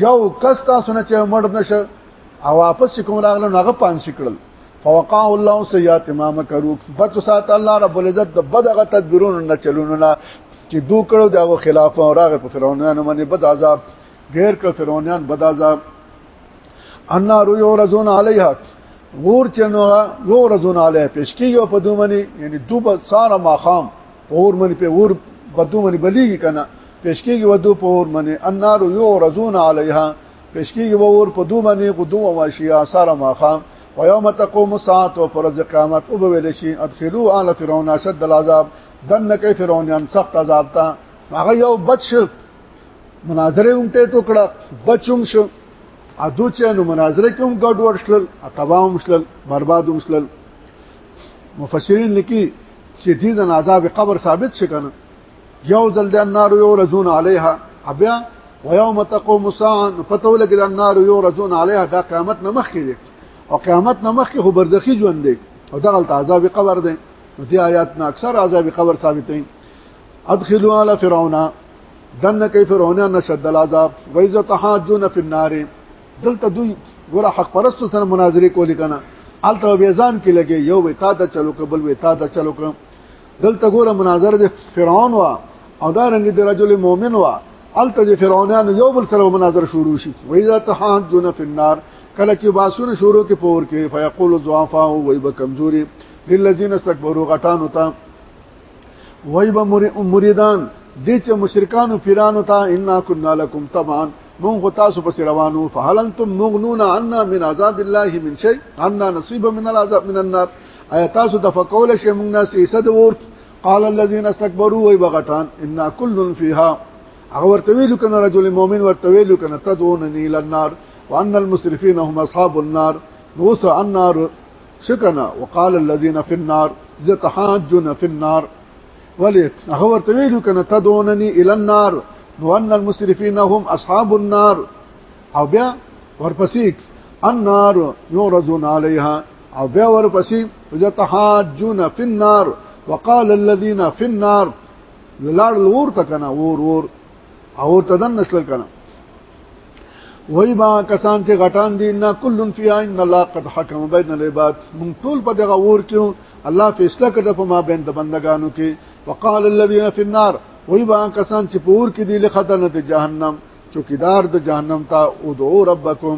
یو کس تاسو نه چې مړ نشه او واپس کوم راغلن هغه پانسی کړل فوقاه الله سیئات ما مکروا بچ سات الله رب العزت د بدغه تدبیرونو نه چلونو نه چې دو کړو دغه خلاف او راغه په فرعونانو باندې بد عذاب غیر کړ فرعونان بد عذاب ان رو یورزون علیها ور چنو یورزون علیها پیش کیږي په دومنی یعنی دوبه ساره ماخام اور منی په اور بدو منی بلیږي کنه پیش کیږي ودو په اور منی النار یورزون علیها پیش کیږي ور په دوه باندې غدو او عشی آثار ماخام ويوم تقوم الساعه او فرض قیامت او ویل شي ادخلوا آل فرعون اشد العذاب دن کې فرعونان سخت عذاب تا هغه یو بچ مناظره هم ته ټوکړه بچوم شو ادو چې نو مناظره کوم ګډ ورشل تباهم شل برباد هم شل مفسرین لیکي چې دې د عذاب قبر ثابت شي کنه یو ځل د النار یو رزون علیها بیا ويوم تقوم الساعه پتو لګ د النار یو رزون علیها دا قیامت نه مخ کې او قیامت نه مخ کې خو برزخی ژوند دی او دغه عذاب قبر دی دې آیات نه اکثر عذاب قبر ثابت دي ادخلوا على فرعون دنه کوي فرعون نشد العذاب وایذ تحاجون فی النار دلته دوی ګوره حق پرستو سره مناظره کولی کنه الته بیزان کې لګي یو وتا ته چلو کبل وتا ته چلو کبل دلته ګوره مناظره د فرعون وا او دا رنګ د رجل مؤمن وا الته د فرعونان یو بل سره مناظره شروع شي وایذا تحاجون فی النار کله چې باسونه شروع کې پور کې فیقول ضعفاء وای به کمزوري للذین استكبروا غټان وتا وای به مریدان دې چې مشرکان او پیرانو ته ان كنا لكم طبعا مون خو تاسو پس روانو فهل انتم مغنون عنا من عذاب الله من شيء عنا نصيب من العذاب من النار ایا تاسو د فقول شي موږ نه سیسه د ور قال الذين استكبروا وي بغټان ان كل فيها هغه ورته ویلو کنه رجل مؤمن ورته ویلو کنه تدعونني الى النار وان المسرفين هم اصحاب النار نوس النار شکنا وقال الذين في النار يتحاجون في النار ولی هغه ورته ویلو کنه تدعونني الى النار وان المسرفين هم اصحاب النار او بیا ورپسې النار يورزون عليها او بیا ورپسې یتحاجون فی النار وقال الذين فی النار لاړ لور ته کنه ور ور او ته دن نسل کنه وای با کسان چې غټان دي نه کلن فی ان الله قد حکم بین العباد مون ټول په دغه ور کې الله فیصله کړ په ما بین د بندگانو کې وقال الذين فی النار وای با کسان چې پور کې دي لخطر نه جهنم چوکیدار د جهنم ته او دعو ربکم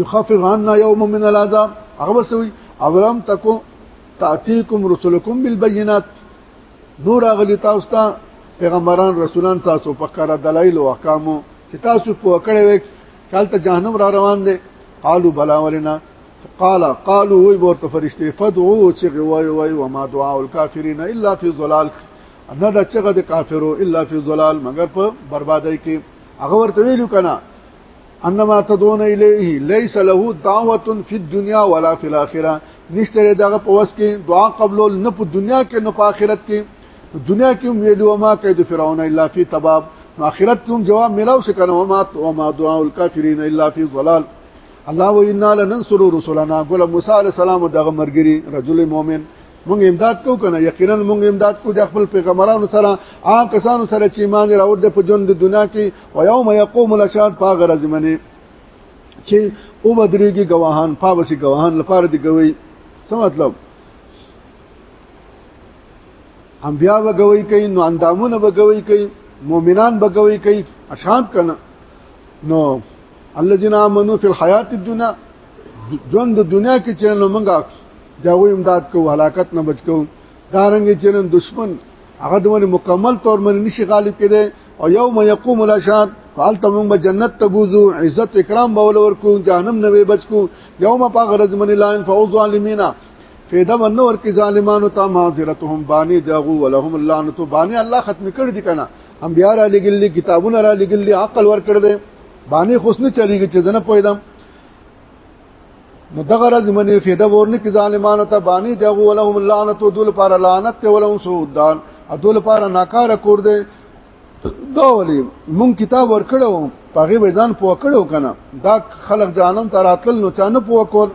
یخفف عنا یوم من العذاب هغه وسوي اولم تکو تاتیکم رسلکم بالبينات نور اغلی تاسو ته پیغمبران رسولان تاسو په کار دلایل او احکام چې تاسو په کړه وک چالت جهنم را روان دي قالو بلا ولنا قال قالوا وي ورته فرشتي فدعوا چې غوي وي وما دعاء الكافرين الا في ضلال نه دا چغه د کافرو الا فی ظلال مگر په بربادۍ کې هغه ورته ویلو کنه انما تدون الیه ليس له دعوه فی الدنيا ولا فی الاخره نشته دغه په وس کې دعا قبول نه په دنیا کې نه په آخرت کې دنیا کې ویلو ما کید فرعون الا فی تباب آخرت کې جواب ملاو شي کنه ما او ما دعاء الکافرین الا فی ضلال الله و انا لننصر رسلنا ګل موسی علی السلام دغه مرګری رجل مؤمن مونږ امداد کو کنه یقینا مونږ امداد کو د خپل پیغمبرانو سره آ کسانو سره چې ایمان راوړ د په ژوند د دنیا کې و یوم یقوم الاشهاد پاغه راځي منی چې او بدريږي گواهان پاوسي گواهان لپاره دی گوي څه مطلب انبیا بګوي کوي نو اندامونه بګوي کوي مؤمنان بګوي کوي اشهاد کنه نو الذين امنوا في الحياه الدنيا ژوند د دنیا کې چې نو موږ دا وې امداد کوو هلاکت نه بچ کوو دارنګ چې نن دشمن هغه دونه مکمل تور من نشي غالب کړي او یوم یقوم الاشهاد فالتم به جنت تبوزو عزت اکرام به ولور کو جهنم نه به بچ کو یوم پاغرز من لاین فوز ظالمینا فیدا منور کی ظالمانو ته معذرتهم بانی دغو ولهم اللعنه بانی الله ختم کړ دي کنه انبیاء را لګل کتابونه را لګل عقل ور کړ دي بانی خوش نه چلیږي چې نه پویدم نو دغه راز منی فیده ورنه کی ظالمانو ته باندې دغه ولهم اللعنت دول پر لعنت ته ولهم سودان دول پر ناکاره کور دی دا ولې مون کتاب ورکړو پاغه وزن پوه کړو کنه دا خلق جانم تر اتل نو چانه پوه کول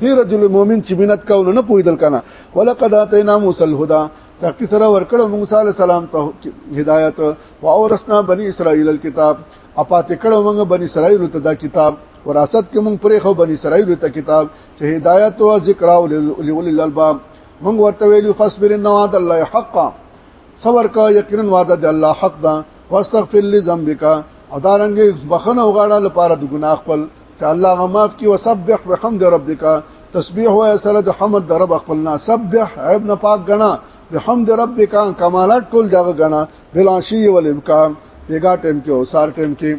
دی رجل مؤمن چې بنت کول نه پویدل کنه ولقد اتینا موسی الهدى تاکي سره ورکړو موسی عليه السلام ته هدايت او اورسنا بني اسرائيل الكتاب اپاتې کړو موږ بني اسرائيل ته دا کتاب وراثت کې مونږ پرې خو بني اسرائیل ته کتاب چې هدایت او ذکر او لول الالباب مونږ ورته ویلو فصبر ان وعد الله حقا صبر کا یقینا وعده د الله حق ده واستغفر لذنبک او دارنګ بخنه وغاړه لپاره د ګناه خپل چې الله غماف کی وسبح بحمد ربک تسبیح و سره د حمد د رب خپلنا سبح عیب نه پاک غنا بحمد ربک کمالات ټول دغه غنا بلاشی ول امکان بیګا ټیم کې او سار ټیم کې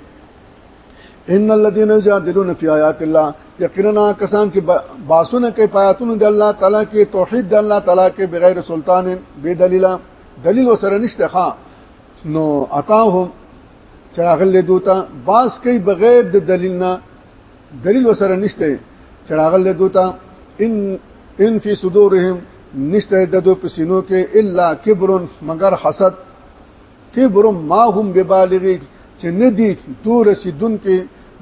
ان الذين يجادلون في آيات الله یقینا کسان چې باسونه کوي پاتونو د الله تعالی کې توحید د الله تعالی کې بغیر سلطان بے دلیل دلیل وسره نشته ښا نو اتاهم چراغل دوتا باس کوي بغیر د دلیل نه دلیل وسره نشته چراغل دوتا ان ان فی صدورهم نشته د دو پسینو کې الا کبر مگر حسد کبر ما هم ببالغی چې نه دي دو رسیدون کې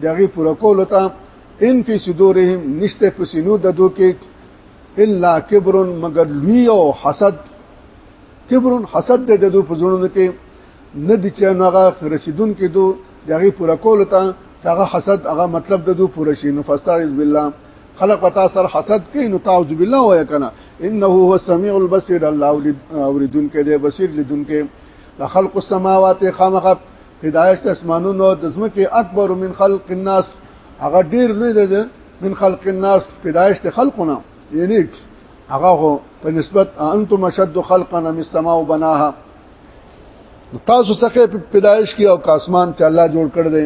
دغه پوره کول ته ان فی صدورهم نشته پسینو د دو کې الا کبر مگر لوی او حسد کبر حسد د دو پزړونو کې نه دي چې هغه رسیدون کې دو دغه پوره کول ته هغه حسد هغه مطلب د دو پوره شي نو فاستعذ بالله خلق پتا سر حسد کوي نو تعوذ بالله وای کنه انه هو السميع البصير الله اوریدون کې دی بصیر لیدون کې د خلق السماوات خامخ پیدایش د اسمانونو د زمکه اکبر من خلق الناس هغه ډیر لوی دی من خلق الناس پیدایش د خلقونه یعنی هغه په نسبت انتم اشد خلقا من السماء بناها تاسو څخه پیدایش کی او کاسمان چې الله جوړ کړ دی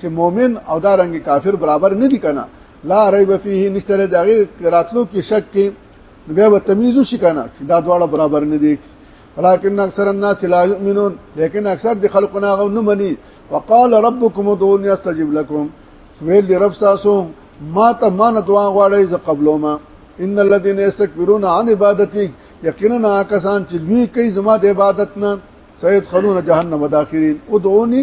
چې مؤمن او دا رنګ کافر برابر نه دي کنه لا ریب فيه نشتره دغه راتلو کې شک کې بیا به تمیز شي کنه چې دا دواړه برابر نه دي ولكن اکثر الناس لا يؤمنون لیکن اکثر د خلقنا غو نه مني وقال ربكم ادعوني استجب لكم ویل دی رب تاسو ما ته ما نه دعا غواړی ز قبلو ما ان الذين يستكبرون عن عبادتي یقینا کسان چې لوی کوي زما د عبادت نه سید خلون جهنم داخرین ادعوني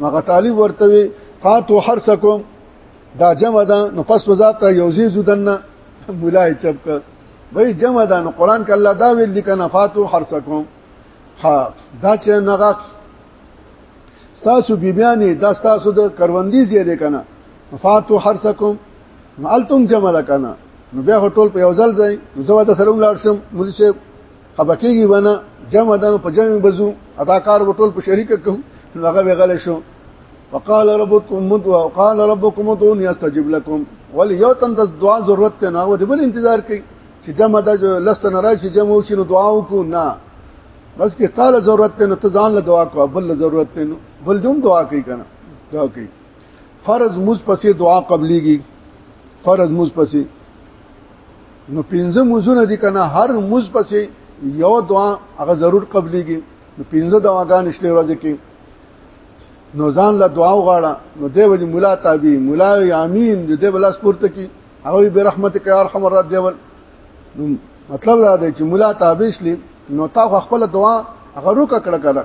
مغه طالب ورته وی فاتو حرسکم دا جمع ده نو پس وزاته یوزی زدنه مولای چپ ک وای جمع ده نو قران کې الله دا ویل دي کنه فاتو حرسکم ها دا چې نغاق تاسو بیبیانی دا تاسو د کروندې زیاده کنه فاتو حرسکم نو التم جمع ده کنه نو بیا ټول په یو ځل ځای نو زه دا سره ولاړ شم مولوی صاحب خبکیږي ونه جمع دنو په جمع بزو ادا کار وټول په شریک کو هغه وغل شو وقال ربكم مد وقال ربكم ادعوني استجب لكم وليو تن د دعا ضرورت نه و دې بل انتظار کوي چې جمع د لست نه راشي جمع وشي نو دعا وکړو نه بس کې تعالی ضرورت نه ته ځان له دعا کو بل ضرورت نه بل دوم دعا کوي کنه دعا کوي فرض مز پسې دعا قبليږي فرض مز پسې نو پنځه مزونه دي کنه هر مز پسې یو دعا هغه ضرور قبليږي نو پنځه دعاګان شته ورځ کې نو ځان له دعا وغواړه نو دی وجه مولا تابع مولا امین دې بلاس پورته کی هغه به رحمت کوي ارحم الرحمن دیول نو مطلب دا دی چې مولا تابع شلی نو تا خپل دعا غروکه کړه کړه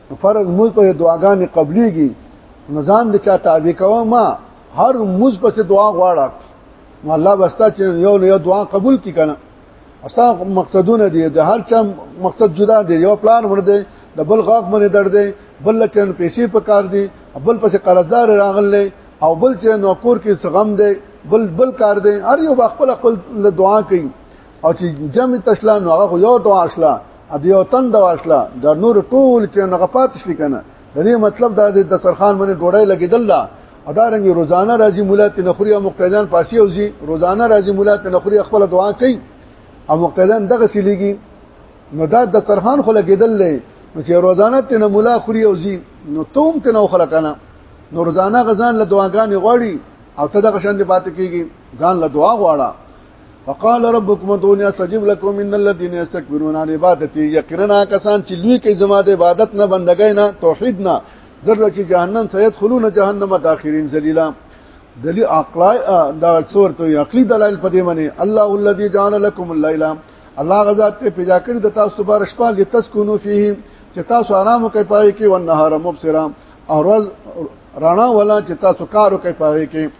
فرض موږ په دعاګانې قبليږي نزان د چا تابع کوه ما هر موږ پس دعا غواړه نو الله بستا چې یو یو دعا قبول کی کنه استا مقصدونه دي د هر چا مقصد جدا دی یو پلان ور دی د بل غاق باندې در دی بل چن پیسې په کار دی بل پس قرضدار راغلی او بل چې نو کور کې سغم دی بل بل کار دی هر یو خپل خپل دعا کوي او چې جمع تشلا نو هغه یو دوا اصله ا دې یو تن دوا اصله د نور ټول چې نه غپات شي کنه د دې مطلب دا د دسترخوان باندې ډوړی لګیدل لا ادارنګ روزانه راځي مولا ته نخوري او مقتدیان پاسي او زی روزانه راځي مولا ته نخوري خپل دعا کوي او مقتدیان دغه سیلېږي نو دا د ترخان خو لګیدل لې نو چې روزانه ته نه مولا خوري او زی نو توم ته نو خلکنه نو روزانه غزان له دعاګانې غواړي او ته دغه شان دی پاتې کیږي ځان له دعا غواړه وقال ربكم ادعوني استجب لكم ان الذين يستكبرون عن عبادتي يقرنا کسان چې لوی کوي زما د عبادت نه بندګۍ نه توحید نه ذره چې جهنم سید خلون جهنم داخرین ذلیلا دلی عقلای دا څور ته عقلی دلایل پدې منی الله الذي جعل لكم الليل الله غزا ته پیدا کړی د تاسو بار شپه کې تسکونو فيه چې تاسو آرام کوي پای کې ونهار مبصرا او روز رڼا ولا چې تاسو کارو کوي پای کې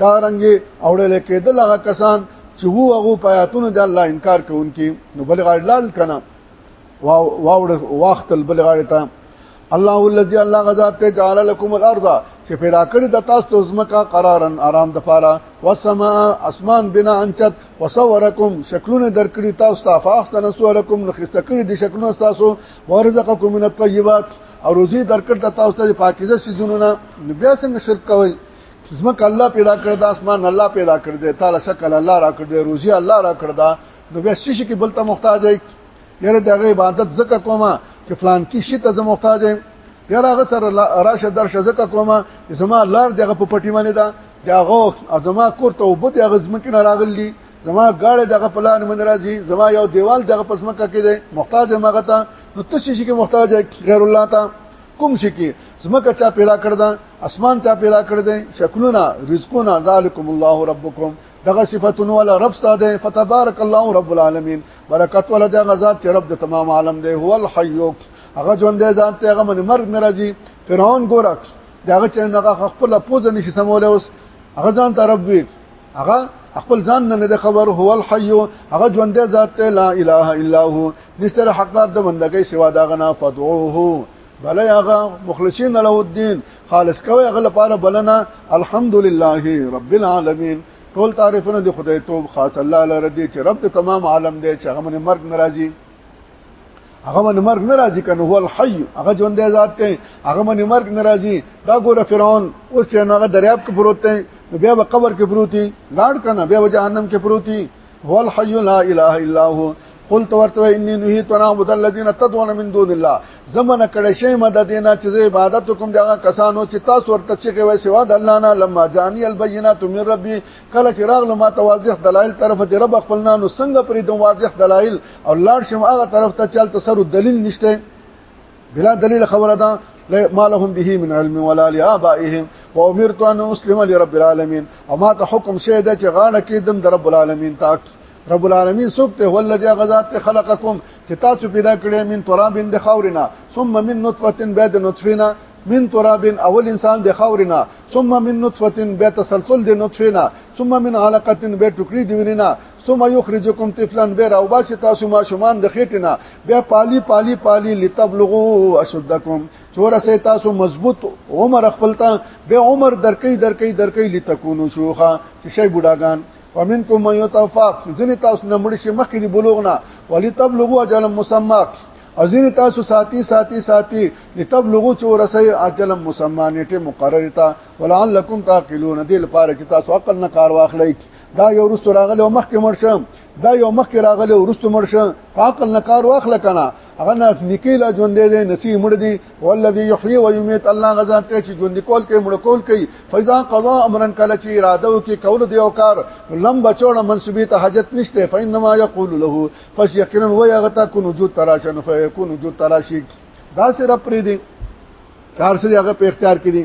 دا رنګي اوړل کېدل هغه کسان چې وو هغه پیاتونو د الله انکار کوونکي نو بل غړ لال کنه واو واو وخت بل غړ ته الله الذي الله غذا ته جعل لكم الارض چې پیدا کړی د تاسو ته زمکا قرارن آرام د پاره وسما اسمان بنا انچت وصورکم شکلونه درکړي تاسو ته فاحسن صورکم نخسته کړی د شکلونه تاسو ورزقکم من الطيبات او روزي درکړه تاسو ته پاکیزه سيزونه نه بیا څنګه شرک کوي چې زمکه الله پیدا کړ دا اسمان الله پیدا کړ دی تعالی شکل الله را کړ دی روزي الله را کړ دا نو بیا شي کې بل ته محتاج یې یره دغه عبادت زکه کومه چې فلان کې شي ته محتاج یې یره هغه سره راشه درشه زکه کومه چې زما لار دغه په پټی باندې دا دغه ازما کور ته وبد هغه زمکه نه راغلی زما گاړه دغه پلان من راځي زما یو دیوال دغه پسمکه کې دی محتاج مغه ته نو تاسو شي کې محتاج غیر الله ته کوم شي کې زمکه چا پیدا کړ دا اسمان ته پیدا کړ دې شکلونه رزقونه ذالکم الله ربکم دغه صفاتونه ولا رب ساده فتبارك الله رب العالمین برکت ولا د غزاد چې رب د تمام عالم دی هو الحي هغه ژوند دی ځان ته هغه من مرګ ناراضي فرعون ګورکس دغه چې هغه خپل پوز نشي سمول اوس هغه ځان ته رب وي هغه خپل ځان نه د خبر هو الحي هغه ژوند دی ذات لا اله الا هو نستر حقدار د بندګۍ سوا دا غنا فدعوه بلې هغه مخلصین له الدين خالص کوي هغه لپاره بلنه الحمدلله رب العالمین ټول تعریفونه د خدای توب خاص الله لره دي چې رب تمام عالم دی چې هغه من مرګ ناراضي هغه من مرګ ناراضي کنه هو الحي هغه ژوند دی ذات دی هغه من مرګ ناراضي دا ګوره فرعون اوس چې هغه دریاب کې پروت دی بیا به قبر کې پروتي لاړ کنه بیا به جهنم کې پروتي هو الحي لا اله الا هو قلت ورته اني نهيت انا عبد الذين تدعون من دون الله زمن کړه شی مدد نه چې عبادت کوم دغه کسانو چې تاسو ورته چې کوي سوا د الله نه لما جاني البينات من ربي کله چې راغلو ما توازح دلایل طرف دې رب خپلنا نو څنګه پرې د واضح دلایل او لاړ شم هغه طرف ته چل تسر دلیل نشته بلا دلیل خبره ده ما لهم به من علم ولا لآبائهم وامرت ان اسلم لرب العالمين اما ته حکم شه ده چې غاڼه کې دم در رب العالمین تاک رب العالمین سوک ته ول الذي غزات خلقکم چې تاسو پیدا کړی من تراب د خاورنا ثم من نطفه بعد نطفه من تراب اول انسان د خاورنا ثم من نطفه به تسلسل د نطفه ثم من علقه به ټوکړي دیونینا ثم يخرجكم طفلا بير او باسي تاسو ما شومان د خېټنا بیا پالي پالي پالي لتبلغوا اشدكم چور سه تاسو مضبوط عمر خپلتا به عمر درکې درکې درکې لتكونو شوخه چې شي بډاګان ومنكم من يتوفى ځنه تاسو نه مړ شي مخکې دی بلوغنا ولتبلغوا اجل مسمى ازین تاسو ساتي ساتي ساتي لتبلغوا چور سه اجل مسمى نیټه مقرره تا ولعلكم تعقلون دې لپاره چې تاسو عقل نه کار واخلئ دا یو رست راغلی او مخکې مړ شم دا یو مخکې راغلی او رست مړ شم عقل نه کار واخله کنه هغه نه نکی لا ژوند دی نسی مړ دی والذي يحيي ويميت الله غزا ته چې ژوند کول کوي مړ کول کوي فاذا قضا امرا کله چې اراده وکي کول دی او کار لم بچوړه منسوبي ته حاجت نشته فانما يقول له پس یقینا وای هغه ته کو وجود تراشن فيكون وجود تراشي دا سره پری دی کار سره هغه په اختیار کې دي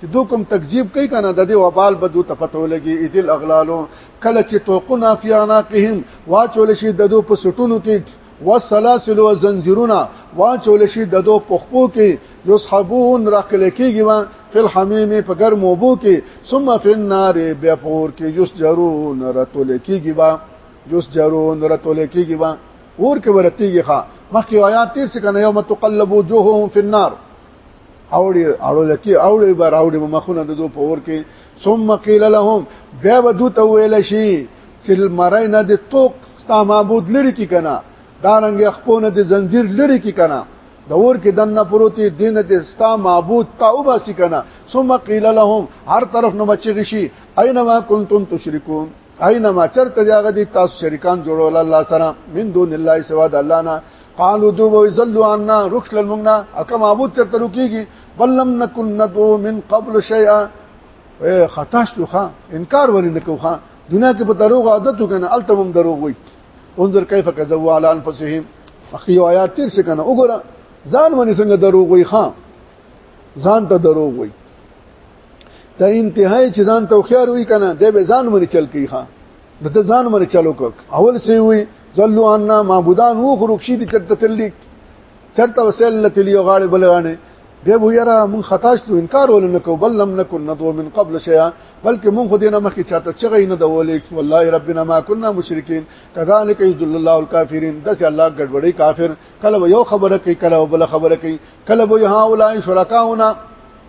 چې دو کوم تکذیب کوي کنه د دې وبال بدو ته پته ولګي اذل اغلالو کله چې توقو نافیانا قهم واچول شي د دو په سټونو کې وسلاسل و زنجیرونه واچول شي د دو په خپو کې یصحبون راکل کېږي وا فل حمیم په ګرم وبو کې ثم فی النار بیا پور کې یسجرون رتل کېږي وا یسجرون رتل کېږي وا اور کې ورتېږي ښا مخکې آیات تیر څه کنه یوم تقلب وجوههم فی النار اوړي اړو لکی اوړي بار اوړي مخونه د دوه پور کې ثم قيل لهم بیا ودو ته ویل شي چې مرای نه د توق ستا معبود لري کې کنه دا رنګ خپونه د زنجیر لري کې کنه د اور کې دنه پروتي دین د ستا معبود توبه سي کنه ثم قيل لهم هر طرف نو بچی شي اينما كنتم تشركون اينما چرته دی هغه دي تاسو شریکان جوړول الله سره من دون الله سوا د الله نه قالو دو وی زلو عنا رخص للمغنا اکه معبود چرته رکیږي ولم نکن ندو من قبل شيئا خطا شو ښا انکار ولې نکو ښا دنیا کې په دروغ عادت وکنه التمم دروغ وي انظر كيف كذبوا على انفسهم فقيو آیات تیر څه کنه وګوره ځان باندې څنګه دروغ وي ښا ځان ته دروغ وي دا انتهای چې ځان توخيار وي کنه د به ځان باندې چل کوي ښا د ته ځان باندې چلو کوک اول سی وي ذلوا ان معبودان وو خو رخصي دي چرته تللی چرته وسل نه تللی غاړي بلغانه به وو یاره مون خطا شلو انکار ول نه کو بل لم نکن ندو من قبل شیا بلکې مون خو دینه مخکې چاته چغې نه دولې والله ربنا ما كنا مشرکین کذالک یذل الله الکافرین دس الله ګډوډي کافر کله یو خبره کوي کله بل خبره کوي کله یو هاولای شرکاونه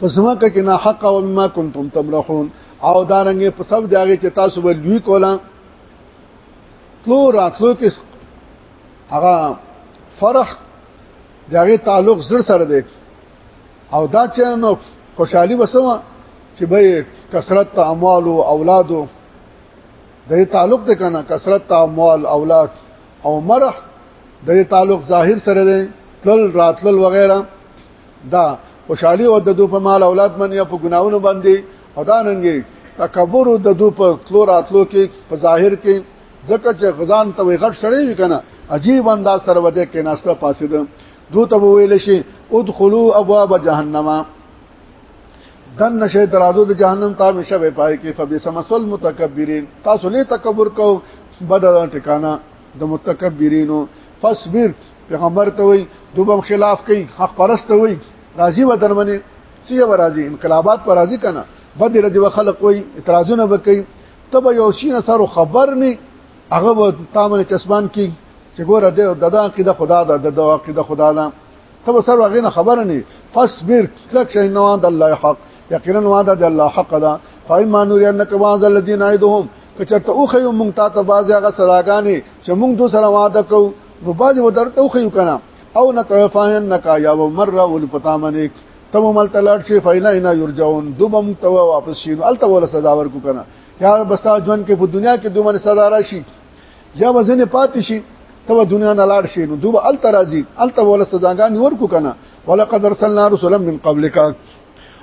پس ما کې نه حق او مما کنتم تمرحون او دارنګ په سب داږي چې تاسو به لوی کولا تلو راتلو کې هغه فرح داږي تعلق زړه سره دی او دا چې نو خوشحالي وسوه چې به کثرت اموال او اولاد د تعلق د کنه کثرت اموال اولاد او مرح د تعلق ظاهر سره دی تل راتل وغیرہ دا خوشحالي او د دو په مال اولاد باندې یا په ګناونو باندې او دا ننګي تکبر د دو په تلو راتلو کې په ظاهر کې ځکه چې غزان ته وي غټ سړی وي کنه عجیب انداز سره وده کې ناشته پاسې ده دو ته ویل شي ادخلوا ابواب جهنم دن نشه درازو د جهنم ته مشه به پای کې فبسمسل متکبرین تاسو له تکبر کو بد ټکانا د متکبرینو فصبر پیغمبر ته وای دوبم خلاف کوي حق پرست وای راضي و درمنه سی و راضي انقلابات پر راضي کنه بد رد و خلق وای اعتراضونه وکي تب یو شین سره خبر نه هغه تامن چسبان کی چې ګوره د ددا عقیده خدا ده د دوا عقیده خدا ده تب سره هغه نه خبر نه فصبر کلک شي نو د الله حق یقینا وعده د الله حق ده فایما نور انک واذ الذین عیدهم کچته او خیو مونږ ته بعضی هغه سلاګانی چې مونږ دوی سره وعده کوو نو باز و درته خو یو کنه او نتوفاهن نکا یا و مره ول پتا منه تم مل تلاړ شي فینا انا یرجون دوبم تو واپس شي نو الته ول سزا ورکو کنه یا بستا ژوند کې په دنیا کې دومره سزا راشي یا وزن پاتې شي تو دنیا نه لاړ شي نو دوب الته راځي الته ول سزاګان ورکو کنه ولقد ارسلنا رسلا من قبلک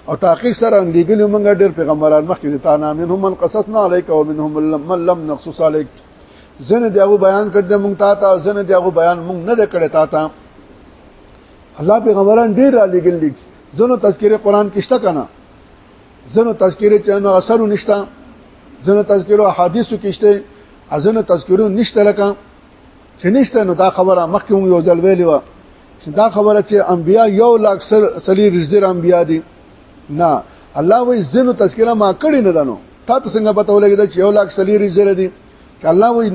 او تحقیق سره لګلو موږ ډېر پیغمبران مخکې ته نه منهم من قصصنا عليك ومنهم من لم نقصص عليك زنه دیغه بیان کړ د مونږ تا ته زنه دیغه بیان مونږ نه د کړه تا ته الله پیغمبران ډیر را لګل لیک زنه تذکره قران کې شته کنه زنه تذکره چې نو اثر نشته زنه تذکره احادیثو کې شته ازنه تذکره نشته لکه چې نشته نو دا خبره مخکې یو ځل ویلې و چې دا خبره چې انبیا یو لاک سر سلی رزدر انبیا دي نه الله وې زینو تذکرہ ما کړی نه دنو تا ته څنګه پته ولګی چې یو لاک سلیری زره دي الله وې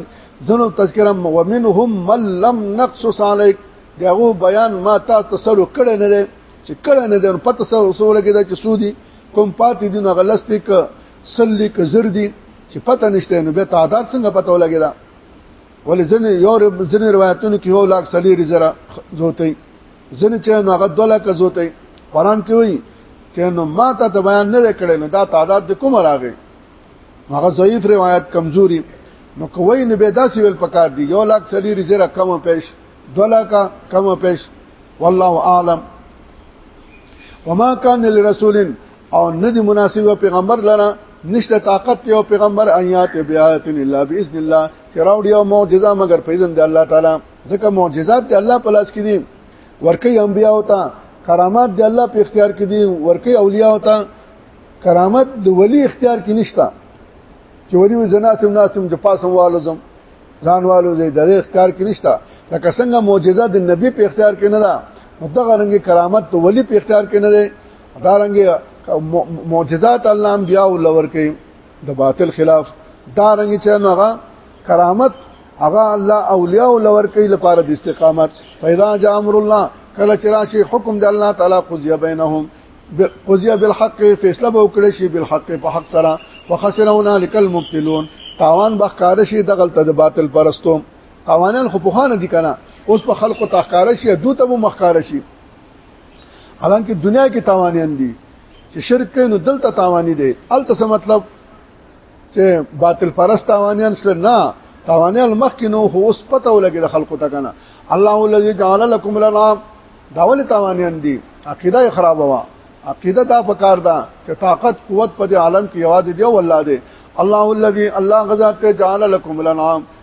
زینو تذکرہ ومنهم من لم نقصص عليك دغه بیان ما تا تسلو کړی نه دی چې کړی نه دی پته سره وسول کېدا چې سودی کوم پاتې دي نه غلستې ک سلی ک زر دي چې پته نشته نو به تعداد څنګه پته ولګی دا ولې ځنې یو ځنې روایتونو کې یو لاک سلی رزرا زوتې ځنې چې نو هغه دوه لاک زوتې قران کې وایي چې نو ما ته د بیان نه کړي نو دا تعداد د کوم راغی هغه ضعیف روایت کمزوري نو کوی نه به داسې ویل پکار دی یو لاک سلی رزرا کم پیش دوه لاک کم پیش والله اعلم وما كان لرسول او نه دی مناسب پیغمبر لره نشته طاقت یو پیغمبر آیات بیات الا باذن الله چې راوړي او معجزه مگر په اذن د الله تعالی ځکه معجزات د الله په لاس کې دي ورکی انبیا او ته کرامات د الله په اختیار کې دي ورکی اولیاء او ته کرامت د ولی اختیار کې نشته چې ولی زناسم ناسم د پاسم والزم ځانوالو دې د اختیار کې نشته لکه څنګه معجزه د نبی په اختیار کې نه ده متغه رنګ کرامت ته ولی په اختیار کې نه ده دارنګ معجزات الله انبیاء لور کوي د باطل خلاف دارنګ چې هغه کرامت هغه الله اولیاء لور کوي لپاره د استقامت پیدا جاء امر الله کله چې راشي حکم د الله تعالی قضیه بینهم قضیه بالحق فیصله به وکړي شي بالحق په حق سره وخسر هنالک المبتلون تاوان بخکار شي د غلطه د باطل پرستو قوانین خو په خانه دي کنه اوس په خلکو تخکار شي دوته مخکار شي حالانکه دنیا کې تاوانیان دي چې شرک کوي نو دلته تاوانی دي الته څه مطلب چې باطل پرست تاوانیان سره نه تاوانیان مخکې نو خو اوس پته ولګي د خلکو ته کنه الله الذي جعل لكم الارض داول تاوانیان دي عقیده خراب وا عقیده دا پکار ده چې طاقت قوت په عالم کې یوازې دی او الله دی الله الذي الله غزا ته جعل لكم الانعام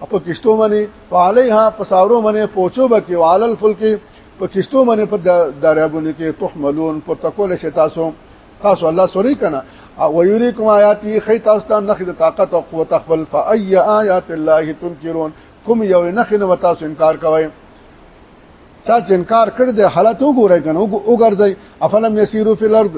په کشتو باندې فعليها پسارو باندې پوچو بکی وعلى الفلك په کشتو باندې په دریابونو کې تحملون پر تکول شي تاسو تاسو الله سوري کنه او یریکم آیاتی خی تاسو ته نخې د طاقت او قوت خپل فای آیات الله تنکرون کوم یو نخې نو تاسو انکار کوئ چا چې انکار کړ د حالت وګورای کنه وګرځي افلم یسیرو فی الارض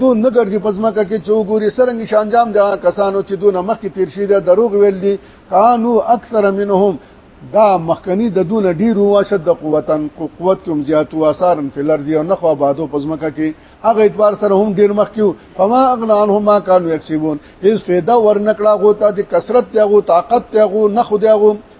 دو نه ګرځي پزما کا کې چوغوري سرنګ شانجام د کسانو چې دو نمخ کې تیر شي د دروغ ویل دي کانو اکثر منهم دا مخکنی د دون ډیر او شد قوتن قوت کوم زیات او اثر فی الارض او نخوا بادو پزما کا کې هغه اعتبار سره هم ډیر مخ کیو فما اغنانهم ما کانو یکسبون هیڅ فایده ورنکړه غوته د کثرت تیغو طاقت تیغو نخو دیغو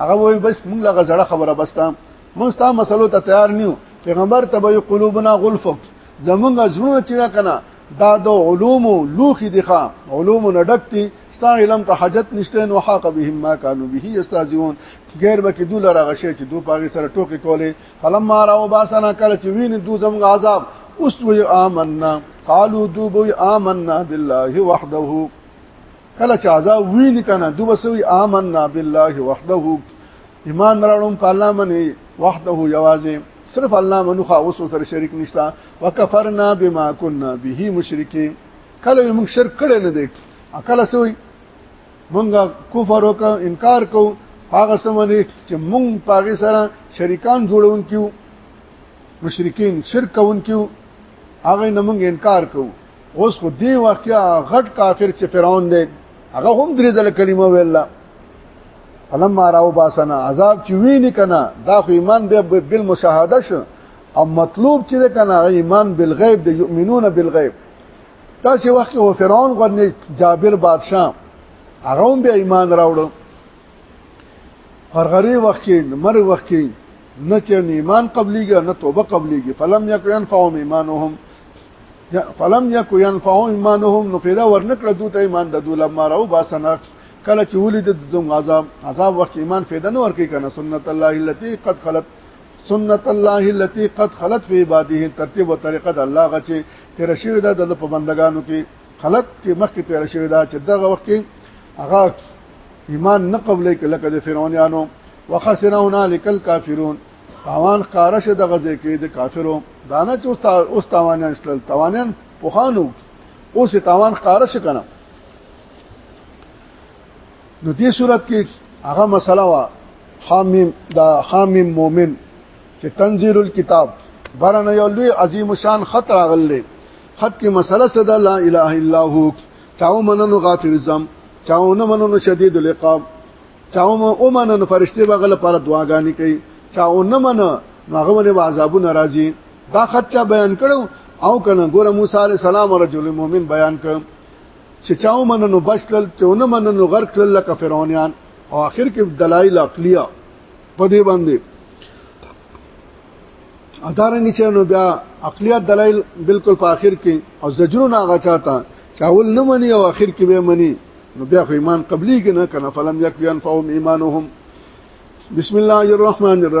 هغه وای بس موږ لغه زړه خبره بستا موږ ستا مسلو ته تیار نیو پیغمبر ته به قلوبنا غلفت زمونږ زړونه چې نه کنه دا د علوم لوخي دي ښا علوم نډکتي ستا علم ته حاجت نشته نو حق بهم ما كانوا به يستهزئون غیر به کې دوی لره غشي چې دوی پاګه سره ټوکی کوله فلما راو باسنا کله چې وین دوی زموږ عذاب اوس وی آمنا قالو دوی آمنا بالله وحده کله چې عذاب ویني کنه دوی وسوي آمنا بالله وحده ایمان راړم په الله باندې وحده یوازې صرف الله منو خاص سره شریک نشتا وکفرنا بما كنا به مشرکین کله موږ شرک کړي نه دي کله سوی موږ کفر وک انکار کو هغه سمونه چې موږ پاګه سره شریکان جوړون کیو مشرکین شرک کون کیو هغه نه موږ انکار کوو اوس خو دې واقعیا غټ کافر چې فرعون دی هغه هم درې ځله کلمه ویله فلما راو باسنا عذاب چې ویني کنه دا خو ایمان به بالمشاهده شو او مطلوب چې کنه ایمان بالغیب دی یؤمنون بالغیب تاسو وخت هو فرعون غوډنه جابر بادشاہ هغه هم به ایمان راوړو غرغری وخت کې مر وخت کې نه چې ایمان قبليږي نه توبه قبليږي فلم يكن فهم ایمانهم فلم یک ينفعو ایمانهم نو پیدا ورنکړه دوی ته ایمان د دوی لمر او باسنه کله چې ولید د دوم عذاب عذاب وخت ایمان پیدا نه ورکی کنه سنت الله التي قد خلت سنت الله التي قد خلت في عباده ترتیب او طریقه د الله غچې تیر شوی دا د په بندگانو کې خلت کې مخکې تیر شوی دا چې دغه وخت کې هغه ایمان نه قبلې کله کله فرعونانو وخسرون الکل کافرون تاوان ښکارا شه دغه ځای کې د کافرو دانه چې اوس تاوانیان استل تاوانیان پوخانو اوس تاوان ښکارا شه کنه نو دې صورت کې هغه مسله وا حامیم دا حامیم مومن چې تنزيل الكتاب برنه یو لوی عظیم شان خط راغلی خط کې مسله صدا لا اله الا هو چاو مننو غافر زم چاو نه مننو شدید العقاب چاو ما اومنه نو فرشته به غل پر دعاګانی کوي چاو نه منه نو هغه ولې عذابو ناراضي دا خط چا بیان کړو او کنه ګوره موسی عليه السلام رجل مؤمن بیان کړ چې چاو منه نو بشل چاو نه منه نو غرق لکه فرعونیان او اخر کې دلایل عقلیه په دې باندې ادارنګ چې نو بیا عقلیات دلایل بالکل په اخر کې او زجرونه هغه چاته چاول نه مني او اخر کې به مني نو بیا خو ایمان قبلي کې نه کنه فلم یکویان فهم ایمانهم بسم الله الرحمن الرحیم